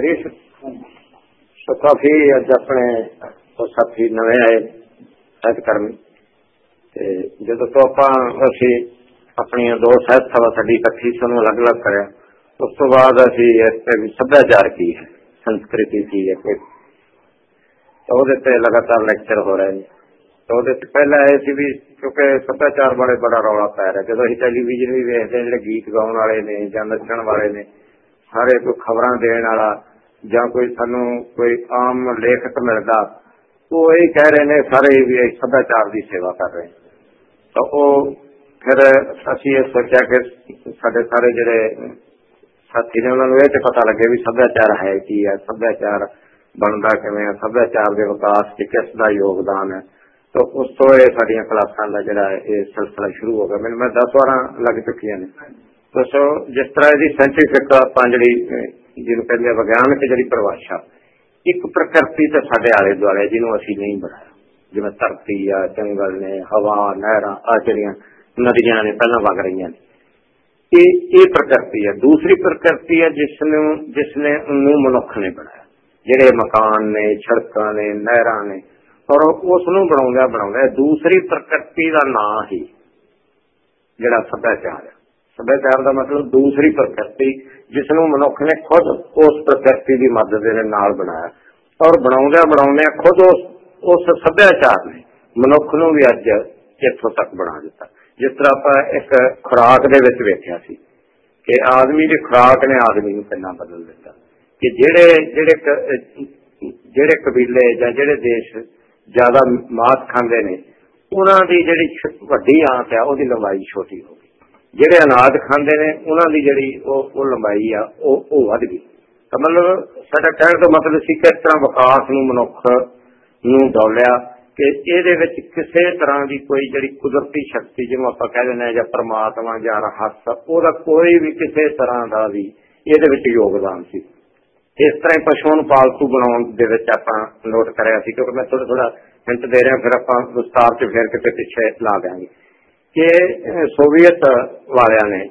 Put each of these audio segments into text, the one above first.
ਕਰੀਏ ਸੋ ਕਾਫੀ ਅੱਜ ਆਪਣੇ, ਉਹ ਸਾਥੀ ਨਵੇਂ ਆਏ ਸਹਿਤ ਕਰਮੀ ਤੇ ਜਦੋਂ ਤੋਂ ਆਪਾਂ, ਅਸੀਂ ਆਪਣੀਆਂ ਦੋ ਸਹਿਤ ਸਭਾ ਸਾਡੀ ਇਕੱਠੀ ਸਾਨੂੰ ਅਲੱਗ-ਅਲੱਗ ਕਰਿਆ। ਉਸ ਤੋਂ ਬਾਅਦ ਅਸੀਂ ਇਸ ਤੇ ਸੱਭਿਆਚਾਰ ਕੀ ਹੈ, ਸੰਸਕ੍ਰਿਤੀ ਕੀ ਹੈ, ਕੋਈ। ਉਹਦੇ ਤੇ ਲਗਾਤਾਰ ਲੈਕਚਰ ਹੋ ਰਹੇ ਨੇ। ਉਹਦੇ ਤੇ ਪਹਿਲਾਂ ਇਹ ਸੀ ਵੀ, ਕਿਉਂਕਿ ਸੱਭਿਆਚਾਰ ਬਾਰੇ ਬੜਾ ਰੌਲਾ ਪੈ ਰਿਹਾ। ਜਦੋਂ ਅਸੀਂ ਟੈਲੀਵਿਜ਼ਨ ਵੀ ਵੇਖਦੇ ਜਿਹੜੇ ਗੀਤ ਗਾਉਣ ਵਾਲੇ ਨੇ ਜਾਂ ਨੱਚਣ ਵਾਲੇ ਨੇ, ਸਾਰੇ ਕੋਈ ਖਬਰਾਂ ਦੇਣ ਵਾਲਾ ਜਾਂ ਕੋਈ ਸਾਨੂੰ ਕੋਈ ਆਮ ਲੇਖਕ ਮਿਲਦਾ ਉਹ ਇਹ ਕਹਿ ਰਹੇ ਨੇ ਸਾਰੇ ਵੀ ਸੱਭਿਆਚਾਰ ਦੀ ਸੇਵਾ ਕਰ ਰਹੇ ਤਾਂ ਉਹ ਫਿਰ ਅਸੀਂ ਇਹ ਸੋਚਿਆ ਕਿ ਸਾਡੇ ਸਾਰੇ ਜਿਹੜੇ ਸਾਥੀ ਨੇ ਉਹਨਾਂ ਨੂੰ ਇਹ ਤੇ ਪਤਾ ਲੱਗੇ ਵੀ ਸੱਭਿਆਚਾਰ ਹੈ ਕੀ ਹੈ ਸੱਭਿਆਚਾਰ ਬਣਦਾ ਕਿਵੇਂ ਹੈ ਸੱਭਿਆਚਾਰ ਦੇ ਵਿਕਾਸ 'ਚ ਕਿਸ ਦਾ ਯੋਗਦਾਨ ਹੈ। ਤਾਂ ਉਸ ਤੋਂ ਇਹ ਸਾਡੀਆਂ ਕਲਾਸਾਂ ਦਾ ਜਿਹੜਾ ਇਹ ਸਿਲਸਿਲਾ ਸ਼ੁਰੂ ਹੋ ਗਿਆ। ਮੈਨੂੰ ਮੈਂ 10 ਵਾਰਾਂ ਲੱਗ ਚੁੱਕੀਆਂ ਨੇ। ਦੋਸਤੋ ਜਿਸ ਤਰ੍ਹਾਂ ਇਹਦੀ ਸਾਇੰਟੀਫਿਕ ਆਪਾਂ ਜਿਹੜੀ ਜਿਹਨੂੰ ਕਹਿੰਦੇ ਵਿਗਿਆਨਕ ਜਿਹੜੀ ਪਰਿਭਾਸ਼ਾ, ਇੱਕ ਪ੍ਰਕਿਰਤੀ ਤੇ ਸਾਡੇ ਆਲੇ ਦੁਆਲੇ ਜਿਹਨੂੰ ਅਸੀਂ ਨਹੀਂ ਬਣਾਇਆ। ਜਿਵੇਂ ਧਰਤੀ ਆ, ਜੰਗਲ ਨੇ, ਹਵਾ, ਨਹਿਰਾਂ, ਆ ਜਿਹੜੀਆਂ ਨਦੀਆਂ ਨੇ, ਪਹਿਲਾਂ ਵਗ ਰਹੀਆਂ ਨੇ। ਇਹ ਇਹ ਪ੍ਰਕਿਰਤੀ ਹੈ ਦੂਸਰੀ ਪ੍ਰਕਿਰਤੀ ਹੈ ਜਿਸ ਨੂੰ ਜਿਸ ਨੇ ਨੂੰ ਮਨੁੱਖ ਨੇ ਬਣਾਇਆ। ਜਿਹੜੇ ਮਕਾਨ ਨੇ, ਸੜਕਾਂ ਨੇ, ਨਹਿਰਾਂ ਨੇ, ਔਰ ਉਸ ਨੂੰ ਬਣਾਉਂਦਾ ਬਣਾਉਂਦਾ ਦੂਸਰੀ ਪ੍ਰਕਿਰਤੀ ਦਾ ਨਾਂ ਹੀ ਜਿਹੜਾ ਸੱਭਿਆਚਾਰ ਹੈ ਸੱਭਿਆਚਾਰ ਦਾ ਮਤਲਬ ਦੂਸਰੀ ਪ੍ਰਕਿਰਤੀ ਜਿਸ ਨੂੰ ਮਨੁੱਖ ਨੇ ਖੁਦ ਉਸ ਪ੍ਰਕਿਰਤੀ ਦੀ ਮਦਦ ਦੇ ਨਾਲ ਬਣਾਇਆ। ਔਰ ਬਣਾਉਂਦਾ ਬਣਾਉਂਦਾ ਖੁਦ ਉਸ ਉਸ ਸੱਭਿਆਚਾਰ ਨੇ ਮਨੁੱਖ ਨੂੰ ਵੀ ਅੱਜ ਇੱਥੋਂ ਤੱਕ ਬਣਾ ਦਿੱਤਾ। ਜਿਸ ਤਰ੍ਹਾਂ ਆਪਾਂ ਇੱਕ ਖੁਰਾਕ ਦੇ ਵਿੱਚ ਵੇਖਿਆ ਸੀ ਕਿ ਆਦਮੀ ਦੀ ਖੁਰਾਕ ਨੇ ਆਦਮੀ ਨੂੰ ਕਿੰਨਾ ਬਦਲ ਦਿੱਤਾ। ਕਿ ਜਿਹੜੇ ਜਿਹੜੇ ਜਿਹੜੇ ਕਬੀਲੇ ਜਾਂ ਜਿਹੜੇ ਦੇਸ਼ ਜ਼ਿਆਦਾ ਮਾਸ ਖਾਂਦੇ ਨੇ, ਉਹਨਾਂ ਦੀ ਜਿਹੜੀ ਵੱਡੀ ਆਂਤ ਆ ਉਹਦੀ ਲੰਬਾਈ ਛੋਟੀ ਹੋ ਗਈ ਜਿਹੜੇ ਅਨਾਜ ਖਾਂਦੇ ਨੇ, ਉਹਨਾਂ ਦੀ ਜਿਹੜੀ ਉਹ ਉਹ ਲੰਬਾਈ ਆ, ਉਹ ਉਹ ਵੱਧ ਗਈ। ਤਾਂ ਮਤਲਬ ਸਾਡਾ ਕਹਿਣ ਦਾ ਮਤਲਬ ਸੀ ਕਿ ਇਸ ਤਰ੍ਹਾਂ ਵਿਕਾਸ ਨੂੰ ਮਨੁੱਖ ਨੂੰ ਡੋਲਿਆ ਕਿ ਇਹਦੇ ਵਿੱਚ ਕਿਸੇ ਤਰ੍ਹਾਂ ਦੀ ਕੋਈ ਜਿਹੜੀ ਕੁਦਰਤੀ ਸ਼ਕਤੀ, ਜਿਹਨੂੰ ਆਪਾਂ ਕਹਿ ਦਿੰਦੇ ਆ ਜਾਂ ਪਰਮਾਤਮਾ ਜਾਂ ਰਹੱਸ, ਉਹਦਾ ਕੋਈ ਵੀ ਕਿਸੇ ਤਰ੍ਹਾਂ ਦਾ ਵੀ ਇਹਦੇ ਵਿੱਚ ਯੋਗਦਾਨ ਸੀ। ਇਸ ਤਰ੍ਹਾਂ ਪਸ਼ੂਆਂ ਨੂੰ ਪਾਲਤੂ ਬਣਾਉਣ ਦੇ ਵਿੱਚ ਆਪਾਂ ਨੋਟ ਕਰਿਆ ਸੀ, ਕਿਉਂਕਿ ਮੈਂ ਥੋੜਾ ਥੋੜਾ ਹਿੰਟ ਦੇ ਰਿਹਾ, ਫਿਰ ਆਪਾਂ ਵਿਸਤਾਰ 'ਚ ਫਿਰ ਕਿਤੇ ਪਿੱਛੇ ਲਾ ਦਿਆਂਗੇ। ਕਿ ਸੋਵੀਅਤ ਵਾਲਿਆਂ ਨੇ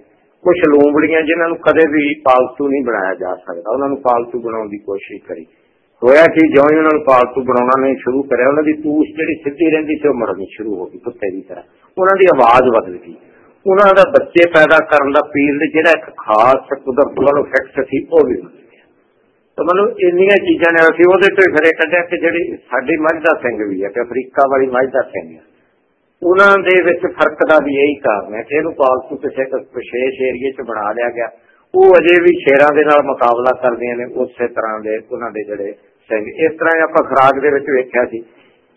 ਕੁਝ ਲੂੰਬੜੀਆਂ ਜਿਨ੍ਹਾਂ ਨੂੰ ਕਦੇ ਵੀ ਪਾਲਤੂ ਨਹੀਂ ਬਣਾਇਆ ਜਾ ਸਕਦਾ, ਉਹਨਾਂ ਨੂੰ ਪਾਲਤੂ ਬਣਾਉਣ ਦੀ ਕੋਸ਼ਿਸ਼ ਕਰੀ। ਹੋਇਆ ਕਿ, ਜਿਉਂ ਹੀ ਉਹਨਾਂ ਨੂੰ ਪਾਲਤੂ ਬਣਾਉਣਾ ਨੇ ਸ਼ੁਰੂ ਕਰਿਆ, ਉਹਨਾਂ ਦੀ ਪੂਛ ਜਿਹੜੀ ਸਿੱਧੀ ਰਹਿੰਦੀ ਸੀ, ਉਹ ਮਰਨੀ ਸ਼ੁਰੂ ਹੋ ਗਈ, ਕੁੱਤੇ ਦੀ ਤਰ੍ਹਾਂ। ਉਹਨਾਂ ਦੀ ਆਵਾਜ਼ ਬਦਲ ਗਈ। ਉਹਨਾਂ ਦਾ ਬੱਚੇ ਪੈਦਾ ਕਰਨ ਦਾ ਫੀਲਡ ਜਿਹੜਾ ਇੱਕ ਖਾਸ ਕੁਦਰਤ ਵੱਲੋਂ ਫਿਕਸ ਸੀ, ਉਹ ਵੀ ਬਦਲ ਤਾਂ ਮਤਲਬ ਇੰਨੀਆਂ ਚੀਜ਼ਾਂ ਨੇ, ਅਸੀਂ ਉਹਦੇ ਤੋਂ ਫਿਰ ਕੱਢਿਆ ਕਿ ਜਿਹੜੀ ਸਾਡੀ ਮੱਝ ਦਾ ਸਿੰਘ ਵੀ ਹੈ ਕਿ ਅਫਰੀਕਾ ਵਾਲੀ ਮੱਝ ਦਾ ਸਿੰਘ ਹੈ। ਉਹਨਾਂ ਦੇ ਵਿੱਚ ਫ਼ਰਕ ਦਾ ਵੀ ਇਹੀ ਕਾਰਨ ਹੈ ਕਿ ਇਹਨੂੰ ਪਾਲਤੂ ਕਿਸੇ ਵਿਸ਼ੇਸ਼ ਏਰੀਏ 'ਚ ਬਣਾ ਲਿਆ ਗਿਆ। ਉਹ ਅਜੇ ਵੀ ਸ਼ੇਰਾਂ ਦੇ ਨਾਲ ਮੁਕਾਬਲਾ ਕਰਦੀਆਂ ਨੇ, ਉਸੇ ਤਰ੍ਹਾਂ ਦੇ ਉਹਨਾਂ ਦੇ ਜਿਹੜੇ ਸਿੰਘ। ਇਸ ਤਰ੍ਹਾਂ ਆਪਾਂ ਖਰਾਕ ਦੇ ਵਿੱਚ ਵੇਖਿਆ ਸੀ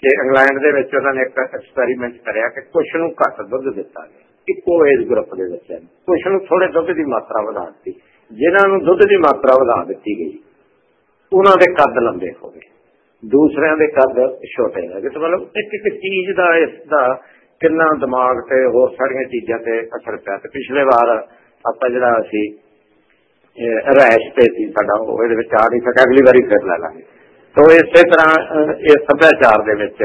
ਕਿ ਇੰਗਲੈਂਡ ਦੇ ਵਿੱਚ ਉਹਨਾਂ ਨੇ ਇੱਕ ਐਕਸਪੈਰੀਮੈਂਟ ਕਰਿਆ ਕਿ ਕੁਝ ਨੂੰ ਘੱਟ ਦੁੱਧ ਦਿੱਤਾ ਗਿਆ। ਇੱਕੋ ਏਜ ਗਰੁੱਪ ਦੇ ਬੱਚਿਆਂ ਵਿੱਚ ਕੁਝ ਨੂੰ ਥੋੜੇ ਦੁੱਧ ਦੀ ਮਾਤਰਾ ਵਧਾ ਦਿੱਤੀ। ਜਿਨ੍ਹਾਂ ਨੂੰ ਦੁੱਧ ਦੀ ਮਾਤਰਾ ਵਧਾ ਦਿੱਤੀ ਗਈ, ਉਹਨਾਂ ਦੇ ਕੱਦ ਲੰਬੇ ਹੋ ਗਏ। ਦੂਸਰਿਆਂ ਦੇ ਕੱਦ ਛੋਟੇ ਹੋ ਗਏ ਮਤਲਬ ਇੱਕ ਇੱਕ ਚੀਜ਼ ਦਾ, ਇਸ ਦਾ ਕਿੰਨਾ ਦਿਮਾਗ ਤੇ ਹੋਰ ਸਾਰੀਆਂ ਚੀਜ਼ਾਂ ਤੇ ਅਸਰ ਪਿਆ। ਤੇ ਪਿਛਲੇ ਵਾਰ ਆਪਾਂ ਜਿਹੜਾ ਅਸੀਂ ਰੈਸ਼ ਤੇ ਸੀ ਸਾਡਾ, ਉਹ ਇਹਦੇ ਵਿੱਚ ਆ ਨਹੀਂ ਸਕਿਆ, ਅਗਲੀ ਵਾਰੀ ਫਿਰ ਲੈ ਲਾਂਗੇ। ਤੋਂ ਇਸੇ ਤਰ੍ਹਾਂ ਇਸ ਸੱਭਿਆਚਾਰ ਦੇ ਵਿੱਚ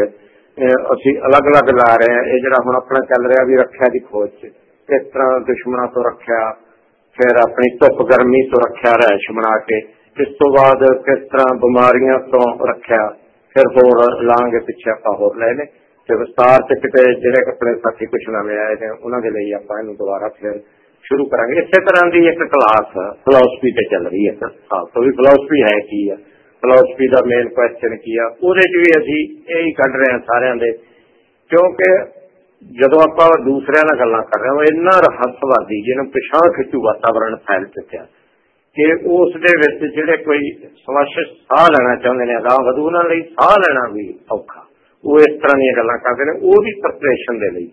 ਅਸੀਂ ਅਲੱਗ-ਅਲੱਗ ਲਾ ਰਹੇ ਹਾਂ। ਇਹ ਜਿਹੜਾ ਹੁਣ ਆਪਣਾ ਚੱਲ ਰਿਹਾ ਵੀ ਰੱਖਿਆ ਦੀ ਖੋਜ 'ਚ ਕਿਸ ਤਰ੍ਹਾਂ ਦੁਸ਼ਮਣਾਂ ਤੋਂ ਰੱਖਿਆ, ਫਿਰ ਆਪਣੀ ਧੁੱਪ ਗਰਮੀ ਤੋਂ ਰੱਖਿਆ ਰੈਸ਼ ਬਣਾ ਕੇ ਇਸ ਤੋਂ ਬਾਅਦ ਕਿਸ ਤਰ੍ਹਾਂ ਬਿਮਾਰੀਆਂ ਤੋਂ ਰੱਖਿਆ, ਫਿਰ ਹੋਰ ਲਾਂਗੇ ਪਿੱਛੇ ਆਪਾਂ ਹੋਰ ਲੈ ਲੈ ਤੇ ਵਿਸਤਾਰ ਚ ਕਿਤੇ ਜਿਹੜੇ ਆਪਣੇ ਸਾਥੀ ਕੁਝ ਨਵੇਂ ਆਏ ਨੇ ਉਹਨਾਂ ਦੇ ਲਈ ਆਪਾਂ ਇਹਨੂੰ ਦੁਬਾਰਾ ਫਿਰ ਸ਼ੁਰੂ ਕਰਾਂਗੇ। ਇਸੇ ਤਰ੍ਹਾਂ ਦੀ ਇੱਕ ਕਲਾਸ ਫਿਲਾਸਫੀ ਤੇ ਚੱਲ ਰਹੀ ਹੈ ਸਾਲ ਤੋਂ ਵੀ ਫਿਲਾਸਫੀ ਹੈ ਕੀ ਆ? ਫਿਲਾਸਫੀ ਦਾ ਮੇਨ ਕੁਐਸਚਨ ਕੀ ਆ? ਉਹਦੇ 'ਚ ਵੀ ਅਸੀਂ ਇਹ ਹੀ ਕੱਢ ਰਹੇ ਹਾਂ ਸਾਰਿਆਂ ਦੇ, ਕਿਉਂਕਿ ਜਦੋਂ ਆਪਾਂ ਦੂਸਰਿਆਂ ਨਾਲ ਗੱਲਾਂ ਕਰ ਰਹੇ ਹਾਂ ਇੰਨਾ ਰਹੱਸਵਾਦੀ ਜਿਹਨੂੰ ਪਿਛਾਂ ਖਿੱਚੂ ਵਾਤਾਵਰਣ ਫੈਲ ਚੁੱਕਿਆ। ਕਿ ਉਸ ਦੇ ਵਿੱਚ ਜਿਹੜੇ ਕੋਈ ਸਵੱਛ ਸਾਹ ਲੈਣਾ ਚਾਹੁੰਦੇ ਨੇ, ਅਗਾਹ ਵਧੂ ਉਹਨਾਂ ਲਈ ਸਾਹ ਲੈਣਾ ਵੀ ਔਖਾ। ਉਹ ਇਸ ਤਰ੍ਹਾਂ ਦੀਆਂ ਗੱਲਾਂ ਕਰਦੇ ਨੇ, ਉਹਦੀ ਪ੍ਰਪਰੇਸ਼ਨ ਦੇ ਲਈ।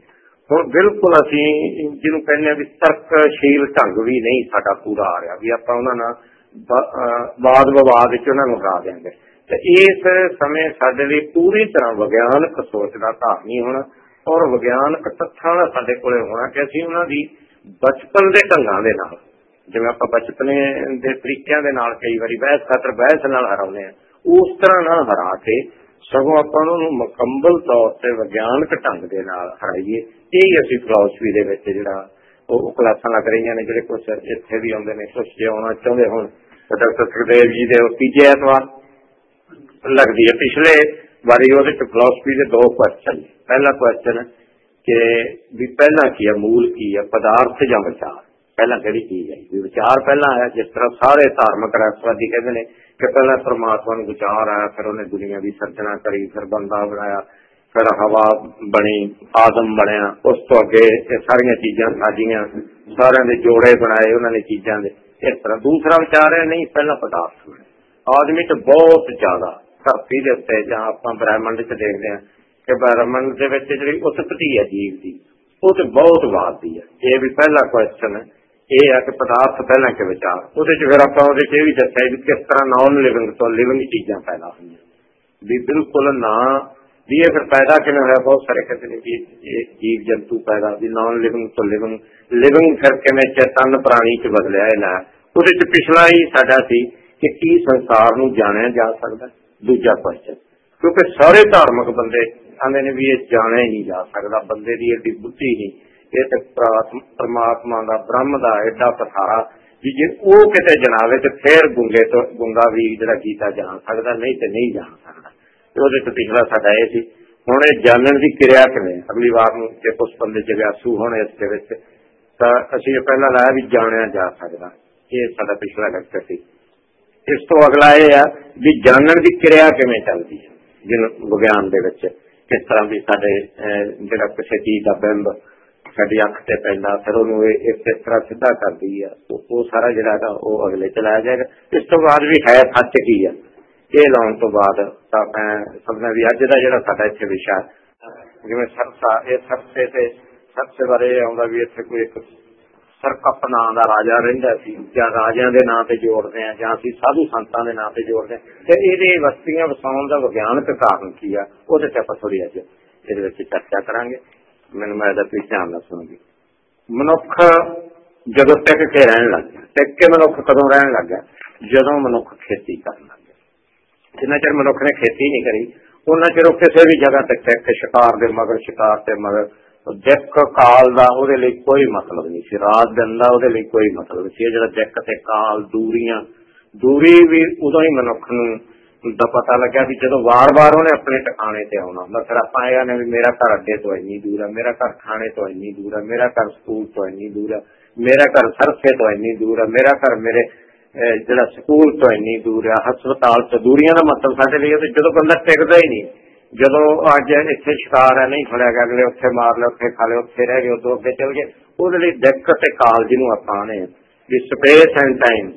ਹੁਣ ਬਿਲਕੁਲ ਅਸੀਂ ਜਿਹਨੂੰ ਕਹਿੰਦੇ ਆ ਵੀ ਤਰਕਸ਼ੀਲ ਢੰਗ ਵੀ ਨਹੀਂ ਸਾਡਾ ਪੂਰਾ ਆ ਰਿਹਾ, ਵੀ ਆਪਾਂ ਉਹਨਾਂ ਨਾਲ ਬਾਦ ਵਿਵਾਦ ਵਿੱਚ ਉਹਨਾਂ ਨੂੰ ਹਰਾ ਦਿਆਂਗੇ। ਤੇ ਇਸ ਸਮੇਂ ਸਾਡੇ ਲਈ ਪੂਰੀ ਤਰ੍ਹਾਂ ਵਿਗਿਆਨਕ ਸੋਚ ਦਾ ਧਾਰਨੀ ਹੋਣਾ ਔਰ ਵਿਗਿਆਨਕ ਤੱਥਾਂ ਦਾ ਸਾਡੇ ਕੋਲੇ ਹੋਣਾ ਕਿ ਅਸੀਂ ਉਹਨਾਂ ਦੀ ਬਚਪਨ ਦੇ ਢੰਗਾਂ ਦੇ ਨਾਲ ਜਿਵੇਂ ਆਪਾਂ ਬਚਪਨੇ ਦੇ ਤਰੀਕਿਆਂ ਦੇ ਨਾਲ ਕਈ ਵਾਰੀ ਬਹਿਸ ਖਾਤਰ ਬਹਿਸ ਨਾਲ ਹਰਾਉਂਦੇ ਆ ਉਸ ਤਰ੍ਹਾਂ ਨਾਲ ਹਰਾ ਕੇ ਸਗੋਂ ਆਪਾਂ ਨੂੰ ਮੁਕੰਮਲ ਤੌਰ ਤੇ ਵਿਗਿਆਨਕ ਢੰਗ ਦੇ ਨਾਲ ਹਰਾਈਏ। ਇਹ ਅਸੀਂ ਫਿਲਾਸਫੀ ਦੇ ਵਿੱਚ ਜਿਹੜਾ ਉਹ ਕਲਾਸਾਂ ਲੱਗ ਰਹੀਆਂ ਨੇ, ਜਿਹੜੇ ਕੁਝ ਇੱਥੇ ਵੀ ਆਉਂਦੇ ਨੇ ਕੁਝ ਜੇ ਆਉਣਾ ਚਾਹੁੰਦੇ ਹੋਣ। ਡਾਕਟਰ ਸੁਖਦੇਵ ਜੀ ਦੇ ਉਹ ਤੀਜੇ ਐਤਵਾਰ ਲੱਗਦੀ ਹੈ। ਪਿਛਲੇ ਵਾਰੀ ਉਹਦੇ ਚ ਫਿਲਾਸਫੀ ਦੇ ਦੋ ਕੁਐਸਚਨ ਪਹਿਲਾ ਕੁਐਸਚਨ ਕਿ ਵੀ ਪਹਿਲਾਂ ਕੀ ਹੈ ਮੂਲ ਕੀ ਹੈ ਪਦਾਰਥ ਜਾਂ ਵਿਚਾਰ? ਪਹਿਲਾਂ ਕਿਹੜੀ ਚੀਜ਼ ਹੈ? ਵੀ ਵਿਚਾਰ ਪਹਿਲਾਂ ਆਇਆ, ਜਿਸ ਤਰ੍ਹਾਂ ਸਾਰੇ ਧਾਰਮਿਕ ਰਾਸ਼ਟਰਵਾਦੀ ਕਹਿੰਦੇ ਨੇ ਕਿ ਪਹਿਲਾਂ ਪਰਮਾਤਮਾ ਨੂੰ ਵਿਚਾਰ ਆਇਆ, ਫਿਰ ਉਹਨੇ ਦੁਨੀਆ ਦੀ ਸਿਰਜਣਾ ਕਰੀ, ਫਿਰ ਬੰਦਾ ਬਣਾਇਆ, ਫਿਰ ਹਵਾ ਬਣੀ, ਆਦਮ ਬਣਿਆ, ਉਸ ਤੋਂ ਅੱਗੇ ਇਹ ਸਾਰੀਆਂ ਚੀਜ਼ਾਂ ਸਾਜੀਆਂ ਸਾਰਿਆਂ ਦੇ ਜੋੜੇ ਬਣਾਏ ਉਹਨਾਂ ਨੇ ਚੀਜ਼ਾਂ ਦੇ। ਇਸ ਤਰ੍ਹਾਂ ਦੂਸਰਾ ਵਿਚਾਰ ਹੈ ਨਹੀਂ, ਪਹਿਲਾਂ ਪਦਾਰਥ ਆਦਮੀ ਤੇ ਬਹੁਤ ਜ਼ਿਆਦਾ ਧਰਤੀ ਦੇ ਉੱਤੇ ਜਾਂ ਆਪਾਂ ਬ੍ਰਹਿਮੰਡ 'ਚ ਦੇਖਦੇ ਹਾਂ ਕਿ ਬ੍ਰਹਿਮੰਡ ਦੇ ਵਿੱਚ ਜਿਹੜੀ ਉਤਪਤੀ ਹੈ ਜੀਵ ਦੀ, ਉਹ ਤੇ ਬਹੁਤ ਵਾਦੀ ਹੈ। ਇਹ ਵੀ ਪਹਿਲਾ ਕੁਐਸਚਨ ਹੈ। ਇਹ ਹੈ ਕਿ ਪਦਾਰਥ ਪਹਿਲਾਂ ਕਿ ਵਿਚਾਰ ਉਹਦੇ 'ਚ ਫਿਰ ਆਪਾਂ ਉਹਦੇ 'ਚ ਇਹ ਵੀ ਦੱਸਿਆ ਵੀ ਕਿਸ ਤਰ੍ਹਾਂ ਨਾਨ ਲਿਵਿੰਗ ਤੋਂ ਲਿਵਿੰਗ ਚੀਜ਼ਾਂ ਪੈਦਾ ਹੋਈਆਂ ਵੀ ਬਿਲਕੁਲ ਨਾ, ਵੀ ਇਹ ਫਿਰ ਪੈਦਾ ਕਿਵੇਂ ਹੋਇਆ, ਬਹੁਤ ਸਾਰੇ ਕਹਿੰਦੇ ਨੇ ਕਿ ਇਹ ਜੀਵ ਜੰਤੂ ਪੈਦਾ, ਵੀ ਨਾਨ ਲਿਵਿੰਗ ਤੋਂ ਲਿਵਿੰਗ ਲਿਵਿੰਗ ਫਿਰ ਕਿਵੇਂ ਚੇਤਨ ਪ੍ਰਾਣੀ 'ਚ ਬਦਲਿਆ ਇਹਨਾਂ। ਉਹਦੇ 'ਚ ਪਿਛਲਾ ਹੀ ਸਾਡਾ ਸੀ ਕਿ ਕੀ ਸੰਸਾਰ ਨੂੰ ਜਾਣਿਆ ਜਾ ਸਕਦਾ, ਦੂਜਾ ਕੁਐਸਚਨ ਕਿਉਂਕਿ ਸਾਰੇ ਧਾਰਮਿਕ ਬੰਦੇ ਕਹਿੰਦੇ ਨੇ ਵੀ ਇਹ ਜਾਣਿਆ ਹੀ ਨਹੀਂ ਜਾ ਸਕਦਾ, ਬੰਦੇ ਦੀ ਏਡੀ ਬੁੱਧੀ ਨਹੀਂ। ਇਹ ਤੇ ਪਰਮਾਤਮਾ ਦਾ, ਬ੍ਰਹਮ ਦਾ ਐਡਾ ਪਸਾਰਾ ਵੀ ਜੇ ਉਹ ਕਿਤੇ ਜਨਾਵੇ ਤੇ ਫੇਰ ਗੁੰਗੇ ਤੋਂ ਗੁੰਗਾ ਵੀ ਜਿਹੜਾ ਕੀਤਾ ਜਾਣ ਸਕਦਾ, ਨਹੀਂ ਤੇ ਨਹੀਂ ਜਾਣ ਸਕਦਾ। ਤੇ ਉਹਦੇ ਤੋਂ ਪਿਛਲਾ ਸਾਡਾ ਇਹ ਸੀ, ਹੁਣ ਇਹ ਜਾਣਨ ਦੀ ਕਿਰਿਆ ਕਿਵੇਂ? ਅਗਲੀ ਵਾਰ ਨੂੰ ਜੇ ਕੁਝ ਬੰਦੇ ਜਗਿਆਸੂ ਹੋਣ ਇਸ ਦੇ ਵਿੱਚ, ਤਾਂ ਅਸੀਂ ਇਹ ਪਹਿਲਾਂ ਲਾਇਆ ਵੀ ਜਾਣਿਆ ਜਾ ਸਕਦਾ। ਇਹ ਸਾਡਾ ਪਿਛਲਾ ਲੈਕਚਰ ਸੀ। ਇਸ ਤੋਂ ਅਗਲਾ ਇਹ ਆ ਵੀ ਜਾਣਨ ਦੀ ਕਿਰਿਆ ਕਿਵੇਂ ਚੱਲਦੀ ਹੈ ਜਿਨ ਵਿਗਿਆਨ ਦੇ ਵਿੱਚ ਕਿਸ ਤਰ੍ਹਾਂ ਵੀ ਸਾਡੇ ਜਿਹੜਾ ਕਿਸੇ ਚੀਜ਼ ਦਾ ਬਿੰਬ ਸਾਡੀ ਅੱਖ ਤੇ ਪੈਂਦਾ, ਫਿਰ ਉਹਨੂੰ ਇਹ ਇਸ ਤਰ੍ਹਾਂ ਸਿੱਧਾ ਕਰਦੀ ਆ। ਉਹ ਸਾਰਾ ਜਿਹੜਾ ਦਾ ਉਹ ਅਗਲੇ ਚਲਾਇਆ ਜਾਏਗਾ। ਇਸ ਤੋਂ ਬਾਅਦ ਵੀ ਹੈ ਸੱਚ ਕੀ ਆ। ਇਹ ਲਾਉਣ ਤੋਂ ਬਾਅਦ ਤਾਂ ਮੈਂ ਸਮਝਦਾ ਵੀ ਅੱਜ ਦਾ ਜਿਹੜਾ ਸਾਡਾ ਇੱਥੇ ਵਿਸ਼ਾ, ਜਿਵੇਂ ਸਰਸਾ, ਇਹ ਸਰਸੇ ਤੇ, ਸਰਸੇ ਬਾਰੇ ਆਉਂਦਾ ਵੀ ਇੱਥੇ ਕੋਈ ਇੱਕ ਸਰਕਪ ਨਾਂ ਦਾ ਰਾਜਾ ਰਹਿੰਦਾ ਸੀ, ਜਾਂ ਰਾਜਿਆਂ ਦੇ ਨਾਂ ਤੇ ਜੋੜਦੇ ਆ, ਜਾਂ ਅਸੀਂ ਸਾਧੂ ਸੰਤਾਂ ਦੇ ਨਾਂ ਤੇ ਜੋੜਦੇ ਤੇ ਇਹਦੇ ਵਸਤੀਆਂ ਵਸਾਉਣ ਦਾ ਵਿਗਿਆਨਕ ਕਾਰਨ ਕੀ ਆ, ਉਹਦੇ ਤੇ ਆਪਾਂ ਥੋੜੀ ਅੱਜ ਇਹਦੇ ਵਿੱਚ ਚਰਚਾ ਕਰਾਂਗੇ। ਮੈਨੂੰ ਮੈਂ ਇਹਦਾ ਤੁਸੀਂ ਧਿਆਨ ਨਾਲ ਸੁਣੋਗੇ ਮਨੁੱਖ ਜਦੋਂ ਟਿਕ ਕੇ ਰਹਿਣ ਲੱਗਾ ਟਿਕ ਕੇ ਮਨੁੱਖ ਕਦੋਂ ਰਹਿਣ ਲੱਗਾ ਜਦੋਂ ਮਨੁੱਖ ਖੇਤੀ ਕਰਨ ਲੱਗ ਗਿਆ। ਜਿੰਨਾ ਚਿਰ ਮਨੁੱਖ ਨੇ ਖੇਤੀ ਨਹੀਂ ਕਰੀ, ਉਹਨਾਂ ਚਿਰ ਉਹ ਕਿਸੇ ਵੀ ਜਗ੍ਹਾ ਤੇ ਟਿਕ ਕੇ, ਸ਼ਿਕਾਰ ਦੇ ਮਗਰ, ਸ਼ਿਕਾਰ ਤੇ ਮਗਰ ਦਿੱਕ ਕਾਲ ਦਾ ਉਹਦੇ ਲਈ ਕੋਈ ਮਤਲਬ ਨਹੀਂ ਸੀ। ਰਾਤ ਦਿਨ ਦਾ ਉਹਦੇ ਲਈ ਕੋਈ ਮਤਲਬ ਸੀ। ਜਿਹੜਾ ਦਿੱਕ ਤੇ ਕਾਲ, ਦੂਰੀਆਂ, ਦੂਰੀ ਵੀ ਉਦੋਂ ਹੀ ਮਨੁੱਖ ਨੂੰ ਦਾ ਪਤਾ ਲੱਗਿਆ ਵੀ ਜਦੋਂ ਵਾਰ-ਵਾਰ ਉਹਨੇ ਆਪਣੇ ਟਿਕਾਣੇ ਤੇ ਆਉਣਾ। ਹੁੰਦਾ ਆਪਾਂ ਇਹ ਨੇ ਵੀ ਮੇਰਾ ਘਰ ਅੱਡੇ ਤੋਂ ਇੰਨੀ ਦੂਰ ਹੈ ਮੇਰਾ ਘਰ ਥਾਣੇ ਤੋਂ ਇੰਨੀ ਦੂਰ ਹੈ ਮੇਰਾ ਘਰ ਸਕੂਲ ਤੋਂ ਇੰਨੀ ਦੂਰ ਹੈ ਮੇਰਾ ਘਰ ਸਰਫੇ ਤੋਂ ਇੰਨੀ ਦੂਰ ਹੈ ਮੇਰਾ ਘਰ ਮੇਰੇ ਜਿਹੜਾ ਸਕੂਲ ਤੋਂ ਇੰਨੀ ਦੂਰ ਹੈ ਹਸਪਤਾਲ ਤੋਂ ਦੂਰੀਆਂ ਦਾ ਮਤਲਬ ਸਾਡੇ ਲਈ ਉਹ ਜਦੋਂ ਬੰਦਾ ਟਿਕਦਾ ਹੀ ਨਹੀਂ। ਜਦੋਂ ਅੱਜ ਇੱਥੇ ਸ਼ਿਕਾਰ ਹੈ ਨਹੀਂ ਫੜਿਆ ਗਿਆ, ਅਗਲੇ ਉੱਥੇ ਮਾਰ ਲਿਆ, ਉੱਥੇ ਖਾ ਲਿਆ, ਉੱਥੇ ਰਹਿ ਗਏ ਉਦੋਂ ਅੱਗੇ ਚਲ ਗਏ, ਉਹਦੇ ਲਈ ਦਿੱਕਤ ਤੇ ਕਾਲ ਜਿਹਨੂੰ ਆਪਾਂ ਨੇ ਵੀ ਸਪੇਸ ਐਂਡ ਟਾਈਮ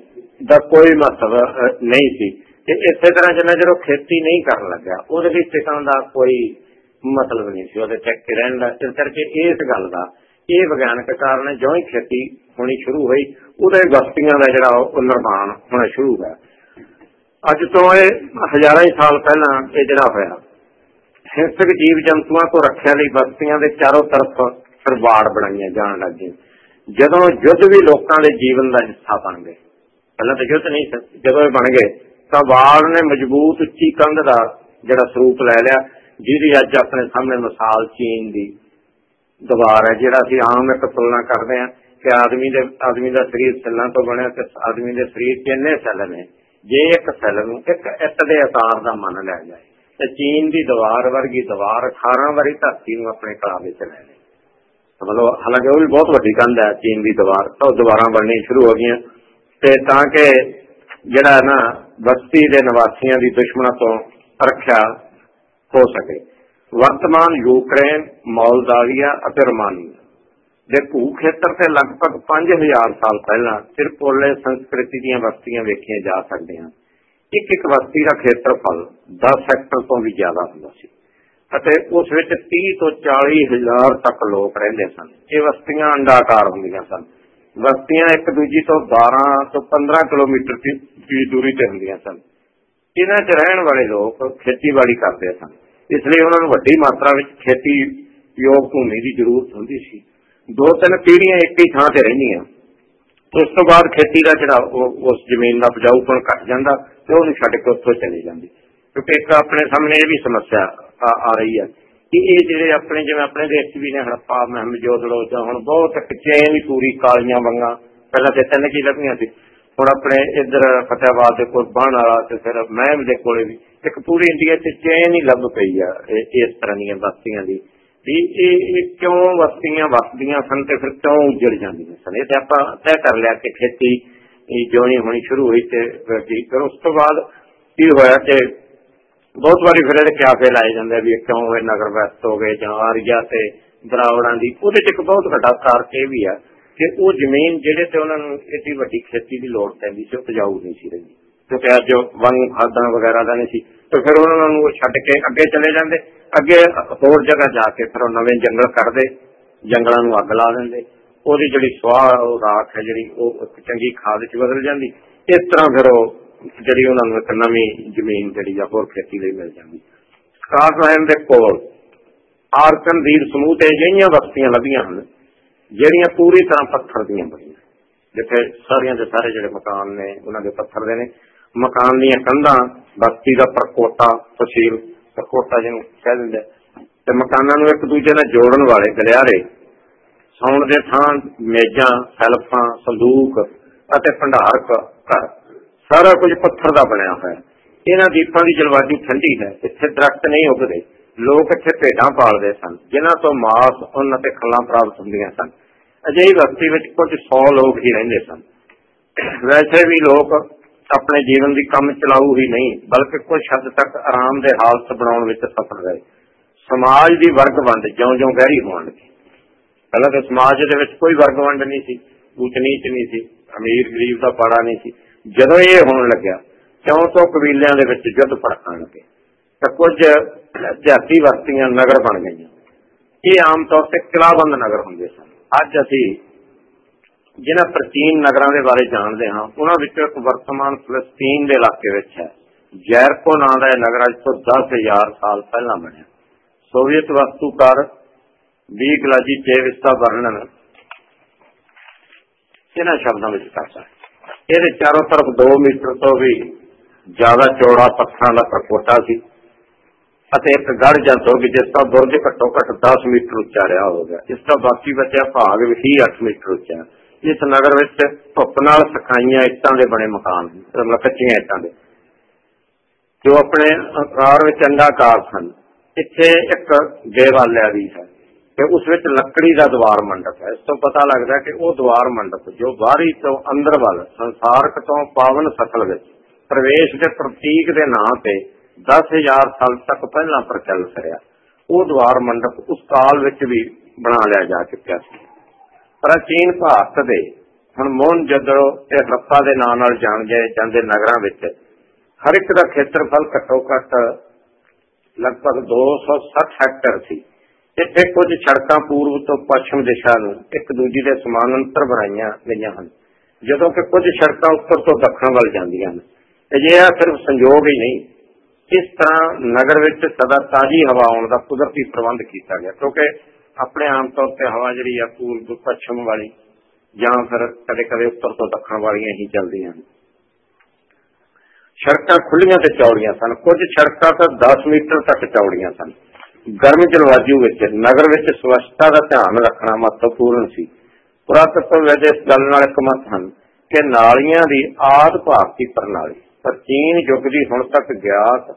ਦਾ ਕੋਈ ਮਤਲਬ ਨਹੀਂ ਸੀ। ਤੇ ਇਸੇ ਤਰ੍ਹਾਂ ਜਿੰਨਾ ਜਦੋਂ ਖੇਤੀ ਨਹੀਂ ਕਰਨ ਲੱਗਾ ਉਹਦੇ ਲਈ ਟਿਕਣ ਦਾ ਕੋਈ ਮਤਲਬ ਨਹੀਂ ਸੀ, ਉਹਦੇ ਟਿਕ ਕੇ ਰਹਿਣ ਦਾ। ਇਸ ਕਰਕੇ ਇਸ ਗੱਲ ਦਾ ਇਹ ਵਿਗਿਆਨਕ ਕਾਰਨ ਹੈ, ਜਿਉਂ ਹੀ ਖੇਤੀ ਹੋਣੀ ਸ਼ੁਰੂ ਹੋਈ, ਉਹਦੇ ਬਸਤੀਆਂ ਦਾ ਜਿਹੜਾ ਉਹ ਨਿਰਮਾਣ ਹੋਣਾ ਸ਼ੁਰੂ ਹੋਇਆ। ਅੱਜ ਤੋਂ ਇਹ ਹਜ਼ਾਰਾਂ ਹੀ ਸਾਲ ਪਹਿਲਾਂ ਇਹ ਜਿਹੜਾ ਹੋਇਆ ਹਿੰਸਕ ਜੀਵ ਜੰਤੂਆਂ ਤੋਂ ਰੱਖਿਆ ਲਈ ਬਸਤੀਆਂ ਦੇ ਚਾਰੋਂ ਤਰਫ ਸਰਵਾੜ ਬਣਾਈਆਂ ਜਾਣ ਲੱਗੇ। ਜਦੋਂ ਯੁੱਧ ਵੀ ਲੋਕਾਂ ਦੇ ਜੀਵਨ ਦਾ ਹਿੱਸਾ ਬਣ ਗਏ, ਪਹਿਲਾਂ ਤਾਂ ਯੁੱਧ ਨਹੀਂ ਜਦੋਂ ਇਹ ਬਣ ਗਏ ਤਾਂ ਵਾਲ ਨੇ ਮਜ਼ਬੂਤ ਉੱਚੀ ਕੰਧ ਦਾ ਜਿਹੜਾ ਸਰੂਪ ਲੈ ਲਿਆ, ਜਿਹਦੀ ਅੱਜ ਆਪਣੇ ਸਾਹਮਣੇ ਮਿਸਾਲ ਚੀਨ ਦੀ ਦੀਵਾਰ ਹੈ, ਜਿਹੜਾ ਅਸੀਂ ਆਮ ਇੱਕ ਤੁਲਨਾ ਕਰਦੇ ਹਾਂ ਕਿ ਆਦਮੀ ਦੇ, ਆਦਮੀ ਦਾ ਸਰੀਰ ਸੈੱਲਾਂ ਤੋਂ ਬਣਿਆ ਤੇ ਆਦਮੀ ਦੇ ਸਰੀਰ ਕਿੰਨੇ ਸੈੱਲ ਨੇ, ਜੇ ਇੱਕ ਸੈੱਲ ਨੂੰ ਇੱਕ ਇੱਟ ਦੇ ਆਕਾਰ ਦਾ ਮੰਨ ਲਿਆ ਜਾਏ, ਤੇ ਚੀਨ ਦੀ ਦੀਵਾਰ ਵਰਗੀ ਦੀਵਾਰ 18 ਵਾਰੀ ਧਰਤੀ ਨੂੰ ਆਪਣੇ ਕਲਾ ਵਿੱਚ ਲੈ ਲਈ ਮਤਲਬ ਹਾਲਾਂਕਿ ਉਹ ਵੀ ਬਹੁਤ ਵੱਡੀ ਕੰਧ ਹੈ, ਚੀਨ ਦੀ ਦੀਵਾਰ, ਤਾਂ ਦੀਵਾਰਾਂ ਬਣਨੀ ਸ਼ੁਰੂ ਹੋ ਗਈਆਂ। ਤੇ ਤਾਂ ਕਿ ਜਿਹੜਾ ਨਾ ਬਸਤੀ ਦੇ ਨਿਵਾਸੀਆਂ ਦੀ ਦੁਸ਼ਮਣਾਂ ਤੋਂ ਰੱਖਿਆ ਹੋ ਸਕੇ। ਵਰਤਮਾਨ ਯੂਕਰੇਨ, ਮੌਲਦਾਵੀਆ ਅਤੇ ਰੋਮਾਨੀਆ ਦੇ ਭੂ ਖੇਤਰ ਤੇ ਲਗਭਗ 5000 ਸਾਲ ਪਹਿਲਾਂ ਸਿਰਪੋਲੇ ਸੰਸਕ੍ਰਿਤੀ ਦੀਆਂ ਬਸਤੀਆਂ ਵੇਖੀਆਂ ਜਾ ਸਕਦੀਆਂ ਇੱਕ ਇੱਕ ਬਸਤੀ ਦਾ ਖੇਤਰਫਲ 10 ਹੈਕਟਰ ਤੋਂ ਵੀ ਜ਼ਿਆਦਾ ਹੁੰਦਾ ਸੀ ਅਤੇ ਉਸ ਵਿੱਚ 30 ਤੋਂ 40 ਹਜ਼ਾਰ ਤੱਕ ਲੋਕ ਰਹਿੰਦੇ ਸਨ। ਇਹ ਬਸਤੀਆਂ ਅੰਡਾਕਾਰ ਹੁੰਦੀਆਂ ਸਨ। ਬਸਤੀਆਂ ਇੱਕ ਦੂਜੀ ਤੋਂ 12 ਤੋਂ 15 ਕਿਲੋਮੀਟਰ ਦੀ ਦੂਰੀ ਤੇ ਹੁੰਦੀਆਂ ਸਨ। ਇਹਨਾਂ 'ਚ ਰਹਿਣ ਵਾਲੇ ਲੋਕ ਖੇਤੀਬਾੜੀ ਕਰਦੇ ਸਨ। ਇਸ ਲਈ ਉਹਨਾਂ ਨੂੰ ਵੱਡੀ ਮਾਤਰਾ ਵਿੱਚ ਖੇਤੀ ਯੋਗ ਭੂਮੀ ਦੀ ਜ਼ਰੂਰਤ ਹੁੰਦੀ ਸੀ। ਦੋ ਤਿੰਨ ਪੀੜ੍ਹੀਆਂ ਇੱਕ ਹੀ ਥਾਂ ਤੇ ਰਹਿੰਦੀਆਂ। ਉਸ ਤੋਂ ਬਾਅਦ ਖੇਤੀ ਦਾ ਜਿਹੜਾ ਉਸ ਜ਼ਮੀਨ ਦਾ ਉਪਜਾਊਪਣ ਘਟ ਜਾਂਦਾ ਤੇ ਉਹਨੂੰ ਛੱਡ ਕੇ ਉੱਥੋਂ ਚਲੀ ਜਾਂਦੀ। ਕਿਉਂਕਿ ਇੱਕ ਆਪਣੇ ਸਾਹਮਣੇ ਇਹ ਵੀ ਸਮੱਸਿਆ ਆ ਰਹੀ ਹੈ ਕਿ ਇਹ ਜਿਹੜੇ ਆਪਣੇ, ਜਿਵੇਂ ਆਪਣੇ ਦੇਸ਼ ਵੀ ਨੇ ਹੜੱਪਾ ਮਹਿਮਜੋਦੜੋ ਜਾਂ ਹੁਣ ਬਹੁਤ ਚੇਨ ਹੀ ਪੂਰੀ ਕਾਲੀਆਂ ਵੰਗਾ, ਪਹਿਲਾਂ ਤੇ ਤਿੰਨ ਕੀ ਲੱਗੀਆਂ ਸੀ। ਹੁਣ ਆਪਣੇ ਇੱਧਰ ਫਤਿਆਬਾਦ ਦੇ ਕੋਲ, ਬਾਣ ਵਾਲਾ ਤੇ ਫਿਰ ਮਹਿਮ ਦੇ ਕੋਲੇ ਵੀ ਇੱਕ ਪੂਰੀ ਇੰਡੀਆ 'ਚ ਚੇਨ ਹੀ ਲੱਭ ਪਈ ਆ ਇਸ ਤਰ੍ਹਾਂ ਦੀਆਂ ਬਸਤੀਆਂ ਦੀ। ਵੀ ਇਹ ਕਿਉਂ ਬਸਤੀਆਂ ਵਸਦੀਆਂ ਸਨ ਤੇ ਫਿਰ ਕਿਉਂ ਉੱਜੜ ਜਾਂਦੀਆਂ ਸਨ? ਇਹ ਤੇ ਆਪਾਂ ਤੈਅ ਕਰ ਲਿਆ ਕਿ ਖੇਤੀ ਇਹ ਜਿਉਣੀ ਹੋਣੀ ਸ਼ੁਰੂ ਹੋਈ ਤੇ ਫਿਰ ਉਸ ਤੋਂ ਬਾਅਦ ਕੀ ਹੋਇਆ ਕਿ ਬਹੁਤ ਵਾਰੀ ਫਿਰ ਇਹਦੇ ਕਿਆਫੇ ਲਾਏ ਜਾਂਦੇ ਵੀ ਕਿਉਂ ਇਹ ਨਗਰ ਵਸਤ ਹੋ ਗਏ ਜਾਂ ਆਰੀਆ ਤੇ ਦਰਾਵੜਾਂ ਦੀ, ਉਹਦੇ ਚ ਇੱਕ ਬਹੁਤ ਵੱਡਾ ਕਾਰਕ ਇਹ ਵੀ ਆ ਕਿ ਉਹ ਜ਼ਮੀਨ ਜਿਹੜੇ ਤੇ ਉਹਨਾਂ ਨੂੰ ਏਡੀ ਵੱਡੀ ਖੇਤੀ ਦੀ ਲੋੜ ਪੈਂਦੀ ਸੀ ਉਪਜਾਊ ਨਹੀਂ ਸੀ ਰਹੀ। ਕਿਉਂਕਿ ਅੱਜ ਵੰਗ ਖਾਦਾਂ ਵਗੈਰਾ ਦਾ ਨਹੀਂ ਸੀ। ਤੇ ਫਿਰ ਉਹਨਾਂ ਨੂੰ ਛੱਡ ਕੇ ਅੱਗੇ ਚਲੇ ਜਾਂਦੇ। ਅੱਗੇ ਹੋਰ ਜਗ੍ਹਾ ਜਾ ਕੇ ਫਿਰ ਉਹ ਨਵੇਂ ਜੰਗਲ ਕੱਢਦੇ, ਜੰਗਲਾਂ ਨੂੰ ਅੱਗ ਲਾ ਦਿੰਦੇ। ਉਹਦੀ ਜਿਹੜੀ ਸਵਾਹ ਰਾਖ ਹੈ ਜਿਹੜੀ, ਉਹ ਚੰਗੀ ਖਾਦ ਚ ਬਦਲ ਜਾਂਦੀ। ਇਸ ਤਰ੍ਹਾਂ ਫਿਰ ਉਹ ਜਿਹੜੀ ਉਹਨਾਂ ਨੂੰ ਇੱਕ ਨਵੀਂ ਜ਼ਮੀਨ ਜਿਹੜੀ ਆ ਹੋਰ ਖੇਤੀ ਲਈ ਮਿਲ ਜਾਂਦੀ। ਸਕਾਟਲੈਂਡ ਦੇ ਕੋਲ ਆਰਕਨ ਦੀਰ ਸਮੂਹ ਤੇ ਅਜਿਹੀਆਂ ਬਸਤੀਆਂ ਲੱਭੀਆਂ ਹਨ, ਜਿਹੜੀਆਂ ਪੂਰੀ ਤਰ੍ਹਾਂ ਪੱਥਰ ਦੀਆਂ ਬਣੀਆਂ। ਜਿੱਥੇ ਸਾਰੀਆਂ ਦੇ ਸਾਰੇ ਜਿਹੜੇ ਮਕਾਨ ਨੇ, ਉਹਨਾਂ ਦੇ ਪੱਥਰ ਦੇ ਨੇ। ਮਕਾਨ ਦੀਆਂ ਕੰਧਾਂ, ਬਸਤੀ ਦਾ ਪਰਕੋਟਾ ਤਸੀਲ ਪਰਕੋਟਾ ਜਿਹਨੂੰ ਕਹਿ ਦਿੰਦੇ ਤੇ ਮਕਾਨਾਂ ਨੂੰ ਇੱਕ ਦੂਜੇ ਨਾਲ ਜੋੜਨ ਵਾਲੇ ਗਲਿਆਰੇ, ਸੌਣ ਦੇ ਥਾਂ ਮੇਜ਼ਾਂ, ਸੈਲਫਾਂ, ਸੰਦੂਕ ਅਤੇ ਭੰਡਾਰਕ ਘਰ। ਸਾਰਾ ਕੁਝ ਪੱਥਰ ਦਾ ਬਣਿਆ ਹੋਇਆ ਹੈ। ਇਹਨਾਂ ਦੀਪਾਂ ਦੀ ਜਲਵਾਯੂ ਠੰਡੀ ਹੈ। ਇੱਥੇ ਦਰਖਤ ਨਹੀਂ ਉੱਗਦੇ। ਲੋਕ ਇੱਥੇ ਭੇਡਾਂ ਪਾਲਦੇ ਸਨ। ਜਿਨ੍ਹਾਂ ਤੋਂ ਮਾਸ ਉੱਨ ਅਤੇ ਖੱਲਾਂ ਪ੍ਰਾਪਤ ਹੁੰਦੀਆਂ ਸਨ। ਅਜਿਹੀ ਬਸਤੀ ਵਿੱਚ ਕੁਝ 100 ਲੋਕ ਹੀ ਰਹਿੰਦੇ ਸਨ। ਵੈਸੇ ਵੀ ਲੋਕ ਆਪਣੇ ਜੀਵਨ ਦੀ ਕੰਮ ਚਲਾਊ ਹੀ ਨਹੀਂ, ਬਲਕਿ ਕੁਝ ਹੱਦ ਤੱਕ ਆਰਾਮ ਦੇ ਹਾਲਤ ਬਣਾਉਣ ਵਿੱਚ ਸਫਲ ਰਹੇ। ਸਮਾਜ ਦੀ ਵਰਗ ਵੰਡ ਜਿਉਂ-ਜਿਉਂ ਗਹਿਰੀ ਹੋਣ ਲੱਗੀ। ਪਹਿਲਾਂ ਤਾਂ ਸਮਾਜ ਦੇ ਵਿੱਚ ਕੋਈ ਵਰਗ ਵੰਡ ਨਹੀਂ ਸੀ। ਉੱਚ ਨੀਚ ਨਹੀਂ ਸੀ। ਅਮੀਰ ਗਰੀਬ ਦਾ ਪਾੜਾ ਨਹੀਂ ਸੀ। ਜਦੋਂ ਇਹ ਹੋਣ ਲੱਗਿਆ ਕਿਉਂ ਤੋਂ ਕਬੀਲਿਆਂ ਦੇ ਵਿੱਚ ਯੁੱਧ ਭੜਕਣ ਲੱਗੇ ਤਾਂ ਕੁਝ ਜਾਤੀ ਵਸਤੀਆਂ ਨਗਰ ਬਣ ਗਈਆਂ। ਇਹ ਆਮ ਤੌਰ ਤੇ ਕਿਲਾਬੰਦ ਨਗਰ ਹੁੰਦੇ ਸਨ। ਅੱਜ ਅਸੀਂ ਜਿਨ੍ਹਾਂ ਪ੍ਰਾਚੀਨ ਨਗਰਾਂ ਦੇ ਬਾਰੇ ਜਾਣਦੇ ਹਾਂ, ਉਹਨਾਂ ਵਿੱਚੋਂ ਇੱਕ ਵਰਤਮਾਨ ਫਲਸਤੀਨ ਦੇ ਇਲਾਕੇ ਵਿੱਚ ਹੈ। ਜੈਰਕੋ ਨਾਂ ਦਾ ਇਹ ਨਗਰ ਅੱਜ ਤੋਂ 10000 ਸਾਲ ਪਹਿਲਾਂ ਬਣਿਆ। ਸੋਵੀਅਤ ਵਸਤੂਕਾਰ ਵੀ ਗਲਾਜੀ ਤੇ ਇਸ ਵਰਣਨ ਇਹਨਾਂ ਸ਼ਬਦਾਂ ਵਿੱਚ ਕਰਦਾ ਹੈ ਇਹਦੇ ਚਾਰੋਂ ਤਰਫ 2 ਮੀਟਰ ਤੋਂ ਵੀ ਜ਼ਿਆਦਾ ਚੌੜਾ ਪੱਥਰਾਂ ਦਾ ਪ੍ਰਕੋਟਾ ਸੀ ਅਤੇ ਇੱਕ ਗੜ ਜਾਂ ਦੁਰਗ ਜਿਸ ਦਾ ਬੁਰਜ ਘੱਟੋ ਘੱਟ 10 ਮੀਟਰ ਉੱਚਾ ਰਿਹਾ ਹੋਵੇਗਾ। ਇਸ ਦਾ ਬਾਕੀ ਬਚਿਆ ਭਾਗ ਵੀ 8 ਮੀਟਰ ਉੱਚਾ ਇਸ ਨਗਰ ਵਿੱਚ ਧੁੱਪ ਨਾਲ ਸਖਾਈਆਂ ਇੱਟਾਂ ਦੇ ਬਣੇ ਮਕਾਨ ਕੱਚੀਆਂ ਇੱਟਾਂ ਦੇ। ਜੋ ਆਪਣੇ ਆਕਾਰ ਵਿੱਚ ਅੰਡਾਕਾਰ ਸਨ। ਇੱਥੇ ਇੱਕ ਦੇਵਾਲਿਆ ਵੀ ਹੈ। ਤੇ ਉਸ ਵਿੱਚ ਲੱਕੜੀ ਦਾ ਦੀਵਾਰ ਮੰਡਪ ਹੈ। ਇਸ ਤੋਂ ਪਤਾ ਲੱਗਦਾ ਕਿ ਉਹ ਦੀਵਾਰ ਮੰਡਪ ਜੋ ਬਾਹਰੀ ਤੋਂ ਅੰਦਰ ਵੱਲ, ਸੰਸਾਰਕ ਤੋਂ ਪਾਵਨ ਸਥਲ ਵਿੱਚ, ਪ੍ਰਵੇਸ਼ ਦੇ ਪ੍ਰਤੀਕ ਦੇ ਨਾਂ ਤੇ 10000 ਸਾਲ ਤੱਕ ਪਹਿਲਾਂ ਪ੍ਰਚਲਿਤ ਰਿਹਾ। ਉਹ ਦੀਵਾਰ ਮੰਡਪ ਉਸ ਕਾਲ ਵਿੱਚ ਵੀ ਬਣਾ ਲਿਆ ਜਾ ਚੁੱਕਿਆ ਸੀ। ਪ੍ਰਾਚੀਨ ਭਾਰਤ ਦੇ ਹੁਣ ਮੋਹਨ ਜਦੋ ਤੇ ਹਰੱਪਾ ਦੇ ਨਾਂ ਨਾਲ ਜਾਣ ਗਏ ਜਾਂਦੇ ਨਗਰਾਂ ਵਿੱਚ ਹਰ ਇੱਕ ਦਾ ਖੇਤਰਫਲ ਘੱਟੋ ਘੱਟ ਲਗਭਗ 260 ਹੈਕਟਰ ਸੀ। ਇੱਥੇ ਕੁਝ ਸੜਕਾਂ ਪੂਰਬ ਤੋਂ ਪੱਛਮ ਦਿਸ਼ਾ ਨੂੰ ਇੱਕ ਦੂਜੀ ਦੇ ਸਮਾਨਾਂਤਰ ਬਣਾਈਆਂ ਗਈਆਂ ਹਨ, ਜਦੋਂ ਕਿ ਕੁਝ ਸੜਕਾਂ ਉੱਤਰ ਤੋਂ ਦੱਖਣ ਵੱਲ ਜਾਂਦੀਆਂ ਹਨ। ਅਜਿਹਾ ਸਿਰਫ ਸੰਯੋਗ ਹੀ ਨਹੀਂ, ਇਸ ਤਰ੍ਹਾਂ ਨਗਰ ਵਿੱਚ ਸਦਾ ਤਾਜ਼ੀ ਹਵਾ ਆਉਣ ਦਾ ਕੁਦਰਤੀ ਪ੍ਰਬੰਧ ਕੀਤਾ ਗਿਆ, ਕਿਉਂਕਿ ਆਪਣੇ ਆਮ ਤੌਰ ਤੇ ਹਵਾ ਜਿਹੜੀ ਆ ਪੂਰਬ, ਪੱਛਮ ਵਾਲੀ ਜਾਂ ਫਿਰ ਕਦੇ ਕਦੇ ਉੱਤਰ ਤੋਂ ਦੱਖਣ ਵਾਲੀਆਂ ਹੀ ਚੱਲਦੀਆਂ ਹਨ। ਸੜਕਾਂ ਖੁੱਲੀਆਂ ਤੇ ਚੌੜੀਆਂ ਸਨ, ਕੁਝ ਸੜਕਾਂ ਤਾਂ 10 ਮੀਟਰ ਤੱਕ ਚੌੜੀਆਂ ਸਨ। ਗਰਮ ਜਲਵਾਯੂ ਵਿੱਚ, ਨਗਰ ਵਿੱਚ ਸਵੱਛਤਾ ਦਾ ਧਿਆਨ ਰੱਖਣਾ ਮਹੱਤਵਪੂਰਨ ਸੀ। ਪੁਰਾਤਤਵ ਇਸ ਗੱਲ ਨਾਲ ਇਕਮਤ ਹਨ ਕਿ ਨਾਲੀਆਂ ਦੀ ਆਦ ਭਾਰਤੀ ਪ੍ਰਣਾਲੀ, ਪ੍ਰਾਚੀਨ ਯੁੱਗ ਦੀ ਹੁਣ ਤੱਕ ਗਿਆਤ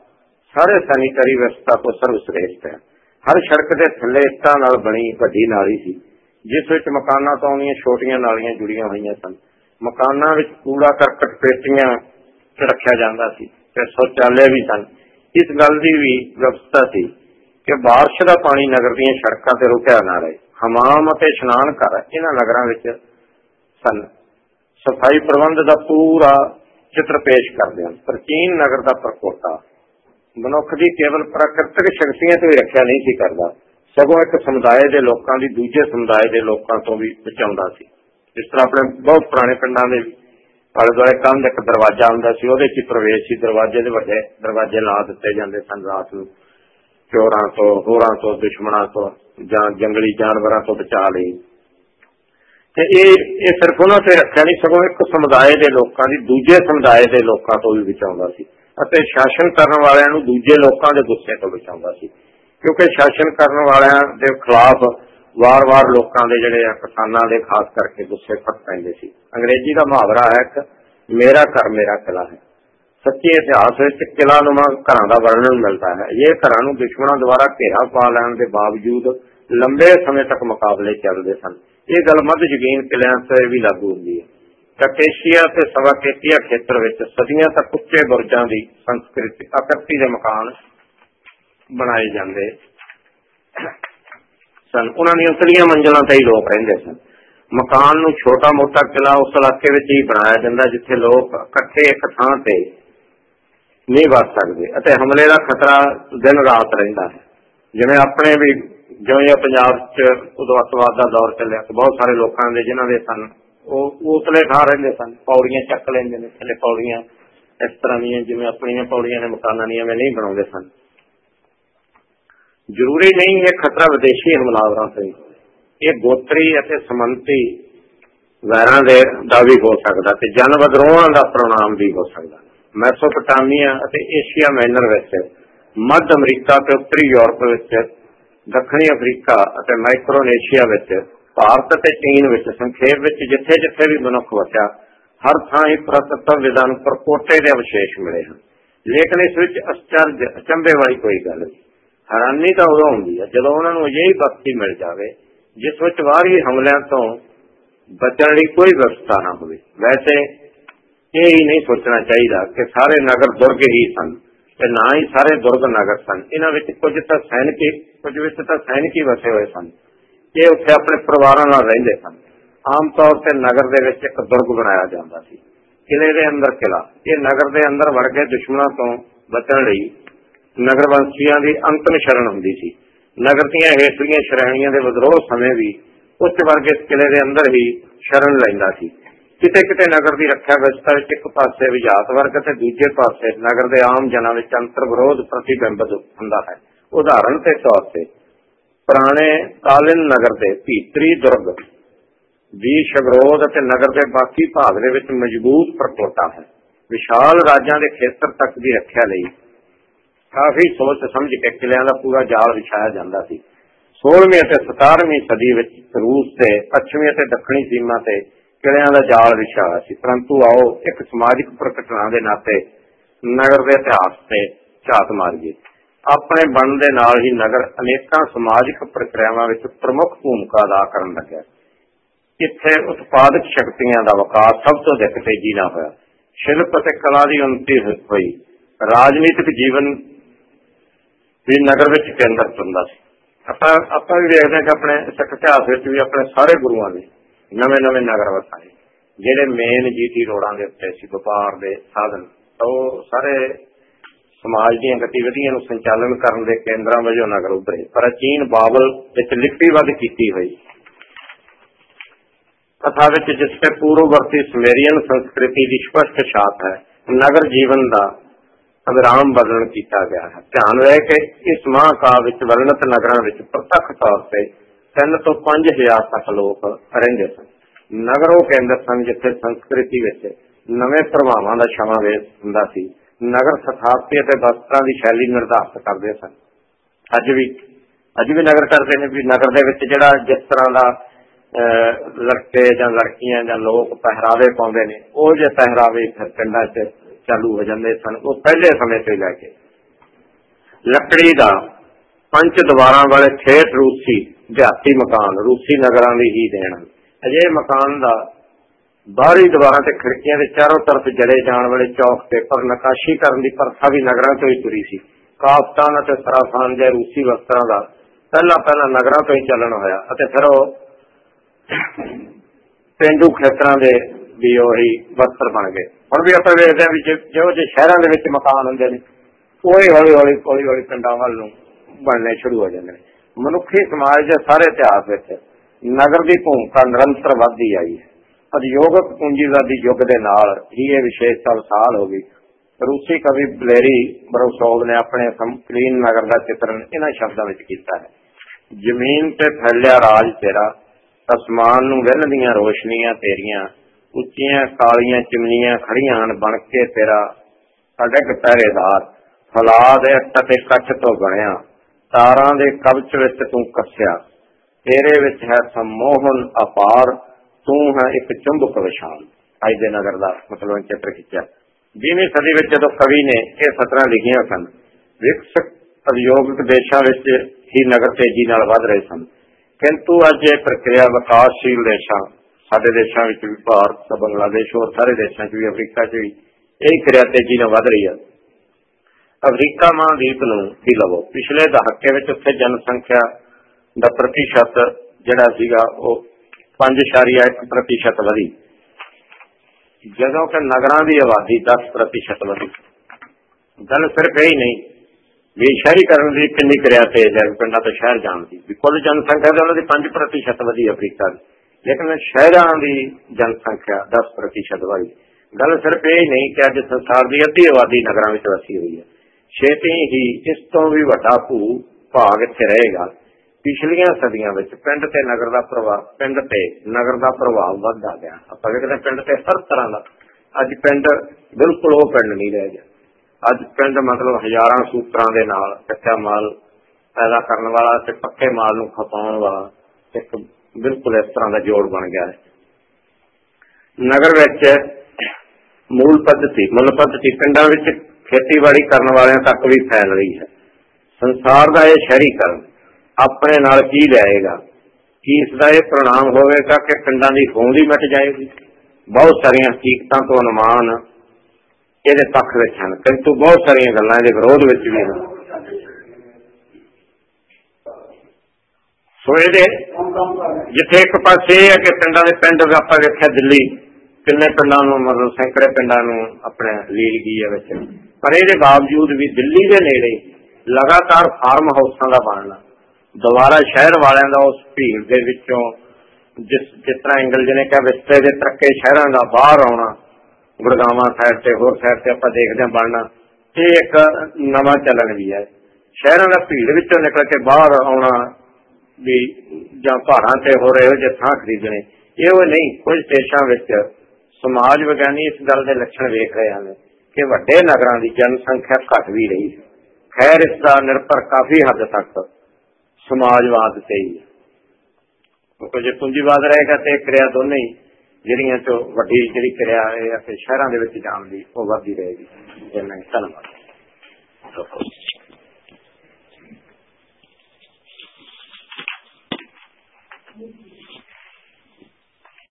ਸਾਰੇ ਸੈਨੀਟਰੀ ਵਿਵਸਥਾ ਤੋਂ ਸਰਵਸ਼੍ਰੇਸ਼ਟ ਹੈ। ਹਰ ਸੜਕ ਦੇ ਥੱਲੇ ਇੱਟਾਂ ਨਾਲ ਬਣੀ ਵੱਡੀ ਨਾਲੀ ਸੀ, ਜਿਸ ਵਿੱਚ ਮਕਾਨਾਂ ਤੋਂ ਆਉਂਦੀਆਂ ਛੋਟੀਆਂ ਨਾਲੀਆਂ ਜੁੜੀਆਂ ਹੋਈਆਂ ਸਨ। ਮਕਾਨਾਂ ਵਿੱਚ ਕੂੜਾ, ਕਰਕਟ, ਪੇਟੀਆਂ 'ਚ ਰੱਖਿਆ ਜਾਂਦਾ ਸੀ, ਤੇ ਸ਼ੌਚਾਲਯ ਵੀ ਸਨ। ਇਸ ਗੱਲ ਦੀ ਵੀ ਵਿਵਸਥਾ ਸੀ। ਕਿ ਬਾਰਿਸ਼ ਦਾ ਪਾਣੀ ਨਗਰ ਦੀਆਂ ਸੜਕਾਂ ਤੇ ਰੁਕਿਆ ਨਾ ਰਹੇ। ਹਮਾਮ ਅਤੇ ਇਸ਼ਨਾਨ ਘਰ ਇਹਨਾਂ ਨਗਰਾਂ ਵਿੱਚ ਸਨ। ਸਫ਼ਾਈ ਪ੍ਰਬੰਧ ਦਾ ਪੂਰਾ ਚਿੱਤਰ ਪੇਸ਼ ਕਰਦੇ ਹਨ। ਪ੍ਰਾਚੀਨ ਨਗਰ ਦਾ ਪ੍ਰਕੋਟਾ ਮਨੁੱਖ ਦੀ ਕੇਵਲ ਪ੍ਰਾਕਿਰਤਿਕ ਸ਼ਕਤੀਆਂ ਤੋਂ ਹੀ ਰੱਖਿਆ ਨਹੀਂ ਸੀ ਕਰਦਾ। ਸਗੋਂ ਇੱਕ ਸਮੁਦਾਇ ਦੇ ਲੋਕਾਂ ਦੀ, ਦੂਜੇ ਸਮੁਦਾਇ ਦੇ ਲੋਕਾਂ ਤੋਂ ਵੀ ਬਚਾਉਂਦਾ ਸੀ। ਜਿਸ ਤਰ੍ਹਾਂ ਆਪਣੇ ਬਹੁਤ ਪੁਰਾਣੇ ਪਿੰਡਾਂ ਦੇ ਆਲੇ ਦੁਆਲੇ ਕੰਧ ਇੱਕ ਦਰਵਾਜ਼ਾ ਹੁੰਦਾ ਸੀ। ਉਹਦੇ 'ਚ ਪ੍ਰਵੇਸ਼ ਸੀ। ਦਰਵਾਜ਼ੇ ਦੇ ਵੱਡੇ ਦਰਵਾਜ਼ੇ ਲਾ ਦਿੱਤੇ ਜਾਂਦੇ ਸਨ ਰਾਤ ਨੂੰ। ਚੋਰਾਂ ਤੋਂ, ਹੋਰਾਂ ਤੋਂ, ਦੁਸ਼ਮਣਾਂ ਤੋਂ ਜਾਂ ਜੰਗਲੀ ਜਾਨਵਰਾਂ ਤੋਂ ਬਚਾ ਲਈ। ਤੇ ਇਹ ਇਹ ਸਿਰਫ ਉਹਨਾਂ ਤੇ ਰੱਖਿਆ ਨਹੀਂ, ਸਗੋਂ ਇੱਕ ਸਮੁਦਾਇ ਦੇ ਲੋਕਾਂ ਦੀ, ਦੂਜੇ ਸਮੁਦਾਇ ਦੇ ਲੋਕਾਂ ਤੋਂ ਵੀ ਬਚਾਉਂਦਾ ਸੀ। ਅਤੇ ਸ਼ਾਸਨ ਕਰਨ ਵਾਲਿਆਂ ਨੂੰ ਦੂਜੇ ਲੋਕਾਂ ਦੇ ਗੁੱਸੇ ਤੋਂ ਬਚਾਉਂਦਾ ਸੀ। ਕਿਉਂਕਿ ਸ਼ਾਸਨ ਕਰਨ ਵਾਲਿਆਂ ਦੇ ਖਿਲਾਫ ਵਾਰ-ਵਾਰ ਲੋਕਾਂ ਦੇ ਜਿਹੜੇ ਆ ਕਿਸਾਨਾਂ ਦੇ, ਖਾਸ ਕਰਕੇ ਗੁੱਸੇ ਫਟ ਪੈਂਦੇ ਸੀ। ਅੰਗਰੇਜ਼ੀ ਦਾ ਮੁਹਾਵਰਾ ਹੈ ਇੱਕ, ਮੇਰਾ ਘਰ ਮੇਰਾ ਕਿਲਾ ਹੈ। ਸੱਚੇ ਇਤਿਹਾਸ ਵਿੱਚ ਕਿਲਾ ਨੁਮਾ ਘਰਾਂ ਦਾ ਵਰਣਨ ਮਿਲਦਾ ਹੈ। ਇਹ ਘਰਾਂ ਨੂੰ ਦੁਸ਼ਮਣਾਂ ਦੁਆਰਾ ਘੇਰਾ ਪਾ ਲੈਣ ਦੇ ਬਾਵਜੂਦ ਲੰਬੇ ਸਮੇਂ ਤੱਕ ਮੁਕਾਬਲੇ ਚੱਲਦੇ ਸਨ। ਇਹ ਗੱਲ ਮੱਧ ਯਕੀਨ ਕਿਲਿਆਂ ਤੇ ਵੀ ਲਾਗੂ ਹੁੰਦੀ ਹੈ। ਕਕੇਸ਼ੀਆ ਤੇ ਸਵਾਕੇਸ਼ੀਆ ਖੇਤਰ ਵਿੱਚ ਸਦੀਆਂ ਤੱਕ ਉੱਚੇ ਬੁਰਜਾਂ ਦੀ ਸੰਸਕ੍ਰਿਤੀ ਆਕਰਤੀ ਦੇ ਮਕਾਨ ਬਣਾਏ ਜਾਂਦੇ ਸਨ। ਉਹਨਾਂ ਦੀਆਂ ਉਤਲੀਆਂ ਮੰਜ਼ਲਾਂ ਤੇ ਹੀ ਲੋਕ ਰਹਿੰਦੇ ਸਨ। ਮਕਾਨ ਨੂੰ ਛੋਟਾ ਮੋਟਾ ਕਿਲਾ ਉਸ ਇਲਾਕੇ ਵਿੱਚ ਹੀ ਬਣਾਇਆ ਜਾਂਦਾ, ਜਿੱਥੇ ਲੋਕ ਇਕੱਠੇ ਇੱਕ ਥਾਂ ਤੇ ਨਹੀਂ ਵਸ ਸਕਦੇ ਅਤੇ ਹਮਲੇ ਦਾ ਖਤਰਾ ਦਿਨ ਰਾਤ ਰਹਿੰਦਾ ਹੈ। ਜਿਵੇਂ ਆਪਣੇ ਵੀ ਜਿਵੇਂ ਪੰਜਾਬ 'ਚ ਉਦੋਂ ਅਤਵਾਦ ਦਾ ਦੌਰ ਚੱਲਿਆ, ਬਹੁਤ ਸਾਰੇ ਲੋਕਾਂ ਦੇ ਜਿਨ੍ਹਾਂ ਦੇ ਸਨ, ਉਹ ਉਤਲੇ ਥਾਂ ਰਹਿੰਦੇ ਸਨ, ਪੌੜੀਆਂ ਚੱਕ ਲੈਂਦੇ ਨੇ, ਥੱਲੇ ਪੌੜੀਆਂ, ਇਸ ਤਰ੍ਹਾਂ ਦੀਆਂ ਜਿਵੇਂ ਆਪਣੀਆਂ ਪੌੜੀਆਂ ਨੇ, ਮਕਾਨਾਂ ਦੀਆਂ ਮੈਂ ਨਹੀਂ ਬਣਾਉਂਦੇ ਸਨ। ਜ਼ਰੂਰੀ ਨਹੀਂ ਇਹ ਖਤਰਾ ਵਿਦੇਸ਼ੀ ਹਮਲਾਵਰਾਂ ਤੋਂ ਇਹ ਗੋਤਰੀ ਅਤੇ ਸਮੰਤੀ ਵੈਰਾਂ ਦੇ ਦਾ ਵੀ ਹੋ ਸਕਦਾ ਤੇ ਜਨ ਵਦਰੋਹਾਂ ਦਾ ਪ੍ਰਣਾਮ ਵੀ ਹੋ ਸਕਦਾ। ਮੈਸੋਪੋਟਾਮੀਆ ਅਤੇ ਏਸ਼ੀਆ ਮਾਈਨਰ ਵਿੱਚ, ਮੱਧ ਅਮਰੀਕਾ ਤੇ ਉੱਤਰੀ ਯੂਰਪ ਵਿੱਚ, ਦੱਖਣੀ ਅਫਰੀਕਾ ਅਤੇ ਮਾਈਕਰੋਨੇਸ਼ੀਆ ਵਿੱਚ, ਭਾਰਤ ਅਤੇ ਚੀਨ ਵਿੱਚ, ਸੰਖੇਪ ਵਿੱਚ ਜਿੱਥੇ ਜਿੱਥੇ ਵੀ ਮਨੁੱਖ ਵਸਿਆ, ਹਰ ਥਾਂ ਹੀ ਪ੍ਰਤੱਤਵ ਵਿਧਾਨ ਪਰਕੋਟੇ ਦੇ ਅਵਸ਼ੇਸ਼ ਮਿਲੇ ਹਨ। ਲੇਕਿਨ ਇਸ ਵਿੱਚ ਅਚਰਜ ਅਚੰਬੇ ਵਾਲੀ ਕੋਈ ਗੱਲ ਨਹੀਂ। ਹੈਰਾਨੀ ਤਾਂ ਉਦੋਂ ਹੁੰਦੀ ਹੈ ਜਦੋਂ ਉਹਨਾਂ ਨੂੰ ਅਜਿਹੀ ਬਖਸ਼ੀ ਮਿਲ ਜਾਵੇ, ਜਿਸ ਵਿੱਚ ਬਾਹਰੀ ਹਮਲਿਆਂ ਤੋਂ ਬਚਣ ਲਈ ਕੋਈ ਵਿਵਸਥਾ ਨਾ ਹੋਵੇ। ਵੈਸੇ ਇਹ ਹੀ ਨਹੀਂ ਸੋਚਣਾ ਚਾਹੀਦਾ ਕਿ ਸਾਰੇ ਨਗਰ ਦੁਰਗ ਹੀ ਸਨ ਤੇ ਨਾ ਹੀ ਸਾਰੇ ਦੁਰਗ ਨਗਰ ਸਨ। ਇਹਨਾਂ ਵਿੱਚ ਕੁਝ ਤਾਂ ਸੈਨਿਕ ਕੁਝ ਵਿੱਚ ਤਾਂ ਸੈਨਿਕ ਹੀ ਵਸੇ ਹੋਏ ਸਨ। ਇਹ ਉੱਥੇ ਆਪਣੇ ਪਰਿਵਾਰਾਂ ਨਾਲ ਰਹਿੰਦੇ ਸਨ। ਆਮ ਤੌਰ ਤੇ ਨਗਰ ਦੇ ਵਿੱਚ ਇੱਕ ਦੁਰਗ ਬਣਾਇਆ ਜਾਂਦਾ ਸੀ। ਕਿਲੇ ਦੇ ਅੰਦਰ ਕਿਲਾ ਇਹ ਨਗਰ ਦੇ ਅੰਦਰ ਵੜ ਕੇ ਦੁਸ਼ਮਣਾਂ ਤੋਂ ਬਚਣ ਲਈ ਨਗਰ ਵਾਸੀਆਂ ਦੀ ਅੰਤਮ ਸ਼ਰਨ ਹੁੰਦੀ ਸੀ। ਨਗਰ ਦੀਆਂ ਹੇਠਲੀਆਂ ਸ਼੍ਰੇਣੀਆਂ ਦੇ ਵਿਦਰੋਹ ਸਮੇਂ ਵੀ ਉੱਚ ਵਰਗੇ ਕਿਲੇ ਦੇ ਅੰਦਰ ਹੀ ਸ਼ਰਨ ਲੈਂਦਾ ਸੀ। ਕਿਤੇ ਕਿਤੇ ਨਗਰ ਦੀ ਰੱਖਿਆ ਵਿਵਸਥਾ ਵਿੱਚ ਇੱਕ ਪਾਸੇ ਵਿਜਾਤ ਵਰਗ ਤੇ ਦੂਜੇ ਪਾਸੇ ਨਗਰ ਦੇ ਆਮ ਜਨਾਂ ਵਿੱਚ ਅੰਤਰ ਵਿਰੋਧ ਪ੍ਰਤੀਬਿੰਬਤ ਹੁੰਦਾ ਹੈ। ਉਦਾਹਰਣ ਦੇ ਤੌਰ ਤੇ ਪੁਰਾਣੇ ਕਾਲਿਨ ਨਗਰ ਦੇ ਭੀਤਰੀ ਦੁਰਗ ਵੀ ਸ਼ਗਰੋਧ ਅਤੇ ਨਗਰ ਦੇ ਬਾਕੀ ਭਾਗ ਦੇ ਵਿੱਚ ਮਜ਼ਬੂਤ ਪ੍ਰਕੋਟਾ ਹੈ ਵਿਸ਼ਾਲ ਰਾਜਾਂ ਦੇ ਖੇਤਰ ਤੱਕ ਦੀ ਰੱਖਿਆ ਲਈ ਕਾਫੀ ਸੋਚ ਸਮਝ ਕੇ ਕਿਲਿਆਂ ਦਾ ਪੂਰਾ ਜਾਲ ਵਿਛਾਇਆ ਜਾਂਦਾ ਸੀ। 16ਵੀਂ ਅਤੇ 17ਵੀਂ ਸਦੀ ਵਿੱਚ ਰੂਸ ਤੇ ਪੱਛਮੀ ਅਤੇ ਦੱਖਣੀ ਸੀਮਾ ਤੇ ਕਿਲਿਆਂ ਦਾ ਜਾਲ ਵਿਛਾਇਆ ਸੀ। ਪਰੰਤੂ ਆਓ ਇੱਕ ਸਮਾਜਿਕ ਪ੍ਰਕਟਣਾ ਦੇ ਨਾਤੇ ਨਗਰ ਦੇ ਇਤਿਹਾਸ ਤੇ ਝਾਤ ਮਾਰੀਏ। ਆਪਣੇ ਬਣ ਦੇ ਨਾਲ ਹੀ ਨਗਰ ਅਨੇਕਾਂ ਸਮਾਜਿਕ ਪ੍ਰਕਿਰਿਆਵਾਂ ਵਿੱਚ ਪ੍ਰਮੁੱਖ ਭੂਮਿਕਾ ਅਦਾ ਕਰਨ ਲੱਗਿਆ। ਇੱਥੇ ਉਤਪਾਦਕ ਸ਼ਕਤੀਆਂ ਦਾ ਵਿਕਾਸ ਸਭ ਤੋਂ ਜ਼ਿਆਦਾ ਤੇਜ਼ੀ ਨਾਲ ਹੋਇਆ। ਸ਼ਿਲਪ ਅਤੇ ਕਲਾ ਦੀ ਉਨਤੀ ਹੋਈ। ਰਾਜਨੀਤਿਕ ਜੀਵਨ ਵੀ ਨਗਰ ਵਿੱਚ ਕੇਂਦਰ ਹੁੰਦਾ ਸੀ। ਆਪਾਂ ਆਪਾਂ ਵੀ ਵੇਖਦੇ ਹਾਂ ਕਿ ਆਪਣੇ ਸਿੱਖ ਇਤਿਹਾਸ ਵਿੱਚ ਵੀ ਆਪਣੇ ਸਾਰੇ ਗੁਰੂਆਂ ਨੇ ਨਵੇਂ ਨਵੇਂ ਨਗਰ ਵਸਾਏ, ਜਿਹੜੇ ਮੇਨ ਜੀਟੀ ਰੋਡਾਂ ਦੇ ਉੱਤੇ ਸੀ, ਵਪਾਰ ਦੇ ਸਾਧਨ ਉਹ ਸਾਰੇ ਸਮਾਜ ਦੀਆਂ ਗਤੀਵਿਧੀਆਂ ਨੂੰ ਸੰਚਾਲਨ ਕਰਨ ਦੇ ਕੇਂਦਰਾਂ ਵਜੋਂ ਨਗਰ ਉਭਰੇ। ਪ੍ਰਾਚੀਨ ਬਾਬਲ ਵਿੱਚ ਲਿਪੀਬੱਧ ਕੀਤੀ ਹੋਈ। ਕਥਾ ਵਿੱਚ ਜਿਸ ਤੇ ਪੂਰਵਵਰਤੀ ਸਮੇਰੀਅਨ ਸੰਸਕ੍ਰਿਤੀ ਦੀ ਸਪਸ਼ਟ ਛਾਪ ਹੈ, ਨਗਰ ਜੀਵਨ ਦਾ ਅਵਿਰਾਮ ਬਦਲਣ ਕੀਤਾ ਗਿਆ ਹੈ। ਧਿਆਨ ਰਹੇ ਕਿ ਇਸ ਮਹਾਕਾਵ ਵਿੱਚ ਵਰਣਿਤ ਨਗਰਾਂ ਵਿੱਚ ਪ੍ਰਤੱਖ ਤੌਰ ਤੇ ਤਿੰਨ ਤੋਂ 5000 ਤੱਕ ਲੋਕ ਰਹਿੰਦੇ ਸਨ। ਨਗਰ ਉਹ ਕੇਂਦਰ ਸਨ ਜਿੱਥੇ ਸੰਸਕ੍ਰਿਤੀ ਵਿੱਚ ਨਵੇਂ ਪ੍ਰਭਾਵਾਂ ਦਾ ਸਮਾਵੇਸ਼ ਹੁੰਦਾ ਸੀ। ਨਗਰ ਸਥਾਪਤੀ ਅਤੇ ਵਸਤਰਾਂ ਦੀ ਸ਼ੈਲੀ ਨਿਰਧਾਰਤ ਕਰਦੇ ਸਨ। ਅੱਜ ਵੀ ਅੱਜ ਵੀ ਨਗਰ ਕਰਦੇ ਨੇ ਵੀ ਨਗਰ ਦੇ ਵਿੱਚ ਜਿਹੜਾ ਜਿਸ ਤਰ੍ਹਾਂ ਦਾ ਲੜਕੇ ਜਾਂ ਲੜਕੀਆਂ ਜਾਂ ਲੋਕ ਪਹਿਰਾਵੇ ਪਾਉਂਦੇ ਨੇ, ਉਹ ਜੇ ਪਹਿਰਾਵੇ ਫਿਰ ਪਿੰਡਾਂ 'ਚ ਚਾਲੂ ਹੋ ਜਾਂਦੇ ਸਨ। ਉਹ ਪਹਿਲੇ ਸਮੇਂ ਤੋਂ ਲੈ ਕੇ। ਲੱਕੜੀ ਦਾ ਪੰਜ ਦੀਵਾਰਾਂ ਵਾਲੇ ਠੇਠ ਰੂਸੀ ਦਿਹਾਤੀ ਮਕਾਨ, ਰੂਸੀ ਨਗਰਾਂ ਦੀ ਹੀ ਦੇਣ। ਅਜੇ ਮਕਾਨ ਦਾ ਬਾਹਰੀ ਦੀਵਾਰਾਂ ਤੇ ਖਿੜਕੀਆਂ ਦੇ ਚਾਰੋਂ ਤਰਫ ਜੜੇ ਜਾਣ ਵਾਲੇ ਚੌਕ ਤੇ ਨਕਾਸ਼ੀ ਕਰਨ ਦੀ ਪ੍ਰਥਾ ਵੀ ਨਗਰਾਂ ਤੋਂ ਹੀ ਤੁਰੀ ਸੀ। ਕਾਫਤਾਨ ਅਤੇ ਸਰਾਫਾਨ ਜੇ ਰੂਸੀ ਵਸਤਰਾਂ ਦਾ ਪਹਿਲਾਂ ਪਹਿਲਾਂ ਨਗਰਾਂ ਤੋਂ ਹੀ ਚੱਲਣ ਹੋਇਆ ਅਤੇ ਫਿਰ ਉਹ ਪਿੰਡੂ ਖੇਤਰਾਂ ਦੇ ਵੀ ਉਹੀ ਵਸਤਰ ਬਣ ਗਏ। ਹੁਣ ਵੀ ਆਪਾਂ ਵੇਖਦੇ ਹਾਂ ਵੀ ਜੋ ਜੇ ਸ਼ਹਿਰਾਂ ਦੇ ਵਿੱਚ ਮਕਾਨ ਹੁੰਦੇ ਨੇ, ਉਹ ਹੌਲੀ ਹੌਲੀ ਹੌਲੀ ਹੌਲੀ ਪਿੰਡਾਂ ਵੱਲ ਨੂੰ ਬਣਨੇ ਸ਼ੁਰੂ ਹੋ ਜਾਂਦੇ ਨੇ। ਮਨੁੱਖੀ ਸਮਾਜ ਦੇ ਸਾਰੇ ਇਤਿਹਾਸ ਵਿੱਚ ਨਗਰ ਦੀ ਭੂਮਿਕਾ ਨਿਰੰਤਰ ਵਧਦੀ ਆਈ ਹੈ। ਅਧਿਯੋਗਕ ਪੂੰਜੀਵਾਦੀ ਯੁੱਗ ਦੇ ਨਾਲ ਹੀ ਇਹ ਵਿਸ਼ੇਸ਼ਤਾ ਵਿਸਾਲ ਹੋ ਗਈ। ਰੂਸੀ ਕਵੀ ਬਲੇਰੀ ਬਰੋਸੋਵ ਨੇ ਆਪਣੇ ਸਮਕਲੀਨ ਨਗਰ ਦਾ ਚਿੱਤਰਨ ਇਹਨਾਂ ਸ਼ਬਦਾਂ ਵਿੱਚ ਕੀਤਾ ਹੈ। ਜ਼ਮੀਨ ਤੇ ਫੈਲਿਆ ਰਾਜ ਤੇਰਾ, ਅਸਮਾਨ ਨੂੰ ਵਹਿਲਦੀਆਂ ਰੋਸ਼ਨੀਆਂ ਤੇਰੀਆਂ, ਉੱਚੀਆਂ ਕਾਲੀਆਂ ਚਿਮਨੀਆਂ ਖੜੀਆਂ ਹਨ ਬਣ ਕੇ ਤੇਰਾ ਅਡਗ ਪਹਿਰੇਦਾਰ ਫਲਾਦ ਇੱਟ ਤੇ ਕੱਚ ਤੋਂ ਬਣਿਆ। ਤਾਰਾਂ ਦੇ ਕਬਚ ਵਿੱਚ ਤੂੰ ਕੱਸਿਆ, ਤੇਰੇ ਵਿੱਚ ਹੈ ਸਮੋਹਨ ਅਪਾਰ, ਤੂੰ ਹੈ ਇੱਕ ਚੁੰਬਕ ਵਿਸ਼ਾਲ ਅੱਜ ਦੇ ਨਗਰ ਦਾ ਮਤਲਬ ਚਿੱਤਰ ਖਿੱਚਿਆ। 20ਵੀਂ ਸਦੀ ਵਿੱਚ ਜਦੋਂ ਕਵੀ ਨੇ ਇਹ ਸਤਰਾਂ ਲਿਖੀਆਂ ਸਨ, ਵਿਕਸਿਤ ਉਦਯੋਗਿਕ ਦੇਸ਼ਾਂ ਵਿੱਚ ਹੀ ਨਗਰ ਤੇਜ਼ੀ ਨਾਲ ਵਧ ਰਹੇ ਸਨ। ਕਿੰਤੂ ਅੱਜ ਇਹ ਪ੍ਰਕਿਰਿਆ ਵਿਕਾਸਸ਼ੀਲ ਦੇਸ਼ਾਂ, ਸਾਡੇ ਦੇਸ਼ਾਂ ਵਿੱਚ ਵੀ ਭਾਰਤ ਬੰਗਲਾਦੇਸ਼, ਹੋਰ ਸਾਰੇ ਦੇਸ਼ਾਂ 'ਚ ਵੀ, ਅਫਰੀਕਾ 'ਚ ਵੀ ਇਹ ਕਿਰਿਆ ਤੇਜ਼ੀ ਨਾਲ ਵਧ ਰਹੀ ਹੈ ਅਫਰੀਕਾ ਮਹਾਂਦੀਪ ਨੂੰ ਵੀ ਲਵੋ। ਪਿਛਲੇ ਦਹਾਕੇ ਵਿੱਚ ਉੱਥੇ ਜਨਸੰਖਿਆ ਦਾ ਪ੍ਰਤੀਸ਼ਤ ਜਿਹੜਾ ਸੀਗਾ, ਉਹ 5.1 ਪ੍ਰਤੀਸ਼ਤ ਵਧੀ। ਜਦੋਂ ਕਿ ਨਗਰਾਂ ਦੀ ਆਬਾਦੀ 10 ਪ੍ਰਤੀਸ਼ਤ ਵਧੀ। ਗੱਲ ਸਿਰਫ ਇਹ ਹੀ ਨਹੀਂ ਵੀ ਸ਼ਹਿਰੀਕਰਨ ਦੀ ਕਿੰਨੀ ਕਿਰਿਆ ਤੇਜ਼ ਹੈ ਪਿੰਡਾਂ ਤੋਂ ਸ਼ਹਿਰ ਜਾਣ ਦੀ ਵੀ ਕੁੱਲ ਜਨਸੰਖਿਆ ਦੇ ਉਹਨਾਂ ਦੀ 5 ਪ੍ਰਤੀਸ਼ਤ ਵਧੀ ਅਫਰੀਕਾ ਦੀ। ਲੇਕਿਨ ਸ਼ਹਿਰਾਂ ਦੀ ਜਨਸੰਖਿਆ 10 ਪ੍ਰਤੀਸ਼ਤ ਵਧੀ। ਗੱਲ ਸਿਰਫ ਇਹ ਹੀ ਨਹੀਂ ਕਿ ਅੱਜ ਸੰਸਾਰ ਦੀ ਅੱਧੀ ਆਬਾਦੀ ਨਗਰਾਂ ਵਿੱਚ ਵਸੀ ਹੋਈ ਹੈ। ਛੇਤੀ ਹੀ ਇਸ ਤੋਂ ਵੀ ਵੱਡਾ ਭੂ ਭਾਗ ਇੱਥੇ ਰਹੇਗਾ। ਪਿਛਲੀਆਂ ਸਦੀਆਂ ਵਿੱਚ ਪਿੰਡ ਤੇ ਨਗਰ ਦਾ ਪ੍ਰਭਾਵ, ਪਿੰਡ ਤੇ ਨਗਰ ਦਾ ਪ੍ਰਭਾਵ ਵੱਧਦਾ ਗਿਆ। ਆਪਾਂ ਵੇਖਦੇ ਪਿੰਡ ਤੇ ਹਰ ਤਰ੍ਹਾਂ ਦਾ, ਅੱਜ ਪਿੰਡ ਬਿਲਕੁਲ ਉਹ ਪਿੰਡ ਨਹੀਂ ਰਹਿ ਗਿਆ। ਅੱਜ ਪਿੰਡ ਮਤਲਬ ਹਜ਼ਾਰਾਂ ਸੂਤਰਾਂ ਦੇ ਨਾਲ ਕੱਚਾ ਮਾਲ ਪੈਦਾ ਕਰਨ ਵਾਲਾ ਤੇ ਪੱਕੇ ਮਾਲ ਨੂੰ ਖਪਾਉਣ ਵਾਲਾ, ਇੱਕ ਬਿਲਕੁਲ ਇਸ ਤਰ੍ਹਾਂ ਦਾ ਜੋੜ ਬਣ ਗਿਆ ਹੈ। ਨਗਰ ਵਿੱਚ ਮੂਲ ਪੱਧਤੀ, ਮੁੱਲ ਪੱਧਤੀ ਪਿੰਡਾਂ ਵਿੱਚ ਖੇਤੀਬਾੜੀ ਕਰਨ ਵਾਲਿਆਂ ਤੱਕ ਵੀ ਫੈਲ ਰਹੀ ਹੈ। ਸੰਸਾਰ ਦਾ ਇਹ ਸ਼ਹਿਰੀਕਰਨ ਆਪਣੇ ਨਾਲ ਕੀ ਲਿਆਏਗਾ? ਕੀ ਇਸ ਦਾ ਇਹ ਪ੍ਰਣਾਮ ਹੋਵੇਗਾ ਕਿ ਪਿੰਡਾਂ ਦੀ ਹੋਂਦ ਹੀ ਮਿਟ ਜਾਏਗੀ? ਬਹੁਤ ਸਾਰੀਆਂ ਹਕੀਕਤਾਂ ਤੋਂ ਅਨੁਮਾਨ ਇਹਦੇ ਪੱਖ ਵਿੱਚ ਹਨ। ਕਿੰਤੂ ਬਹੁਤ ਸਾਰੀਆਂ ਗੱਲਾਂ ਇਹਦੇ ਵਿਰੋਧ ਵਿੱਚ ਵੀ ਹਨ। ਸੋ ਇਹਦੇ ਜਿੱਥੇ ਇੱਕ ਪਾਸੇ ਇਹ ਹੈ ਕਿ ਪਿੰਡਾਂ ਦੇ ਪਿੰਡ ਆਪਾਂ ਵੇਖਿਆ ਦਿੱਲੀ, ਕਿੰਨੇ ਪਿੰਡਾਂ ਨੂੰ, ਮਤਲਬ ਸੈਂਕੜੇ ਪਿੰਡਾਂ ਨੂੰ ਆਪਣੇ ਲੀਲ ਗਈ ਹੈ ਵਿੱਚ ਪਰ ਇਹਦੇ ਬਾਵਜੂਦ ਵੀ ਦਿੱਲੀ ਦੇ ਨੇੜੇ ਲਗਾਤਾਰ ਫਾਰਮ ਹਾਊਸਾਂ ਦਾ ਬਣਨਾ, ਦੁਬਾਰਾ ਸ਼ਹਿਰ ਵਾਲਿਆਂ ਦਾ ਉਸ ਭੀੜ ਦੇ ਵਿੱਚੋਂ ਜਿਸ ਜਿਸ ਤਰ੍ਹਾਂ ਇੰਗਲਜ ਨੇ ਕਿਹਾ, ਵਿਸਤੇ ਦੇ ਤਰੱਕੇ ਸ਼ਹਿਰਾਂ ਦਾ ਬਾਹਰ ਆਉਣਾ ਗੁਰਗਾਵਾਂ ਸਾਈਡ ਤੇ ਹੋਰ ਸਾਈਡ ਤੇ ਆਪਾਂ ਦੇਖਦੇ ਹਾਂ ਬਣਨਾ, ਇਹ ਇੱਕ ਨਵਾਂ ਚੱਲਣ ਵੀ ਹੈ। ਸ਼ਹਿਰਾਂ ਦਾ ਭੀੜ ਵਿੱਚੋਂ ਨਿਕਲ ਕੇ ਬਾਹਰ ਆਉਣਾ ਵੀ ਜਾਂ ਪਹਾੜਾਂ ਤੇ ਹੋ ਰਹੇ ਹੋ, ਜੇ ਥਾਂ ਖਰੀਦਣੇ, ਇਹ ਉਹ ਨਹੀਂ, ਕੁਝ ਦੇਸ਼ਾਂ ਵਿੱਚ ਸਮਾਜ ਵਿਗਿਆਨੀ ਇਸ ਗੱਲ ਦੇ ਲੱਛਣ ਵੇਖ ਰਹੇ ਹਨ। ਕਿ ਵੱਡੇ ਨਗਰਾਂ ਦੀ ਜਨਸੰਖਿਆ ਘਟ ਵੀ ਰਹੀ ਹੈ ਖੈਰ, ਇਸ ਦਾ ਨਿਰਭਰ ਕਾਫੀ ਹੱਦ ਤੱਕ ਸਮਾਜਵਾਦ ਤੇ ਹੀ ਕਿਉਂਕਿ ਜੇ ਪੂੰਜੀਵਾਦ ਰਹੇਗਾ ਤੇ ਕਿਰਿਆ ਦੋਨੇ ਹੀ, ਜਿਹੜੀਆਂ ਤੋਂ ਵੱਡੀ ਜਿਹੜੀ ਕਿਰਿਆ ਹੈ ਅਤੇ ਸ਼ਹਿਰਾਂ ਦੇ ਵਿੱਚ ਜਾਣ ਦੀ, ਉਹ ਵਧਦੀ ਰਹੇਗੀ। ਜਿੰਨਾ ਧੰਨਵਾਦ।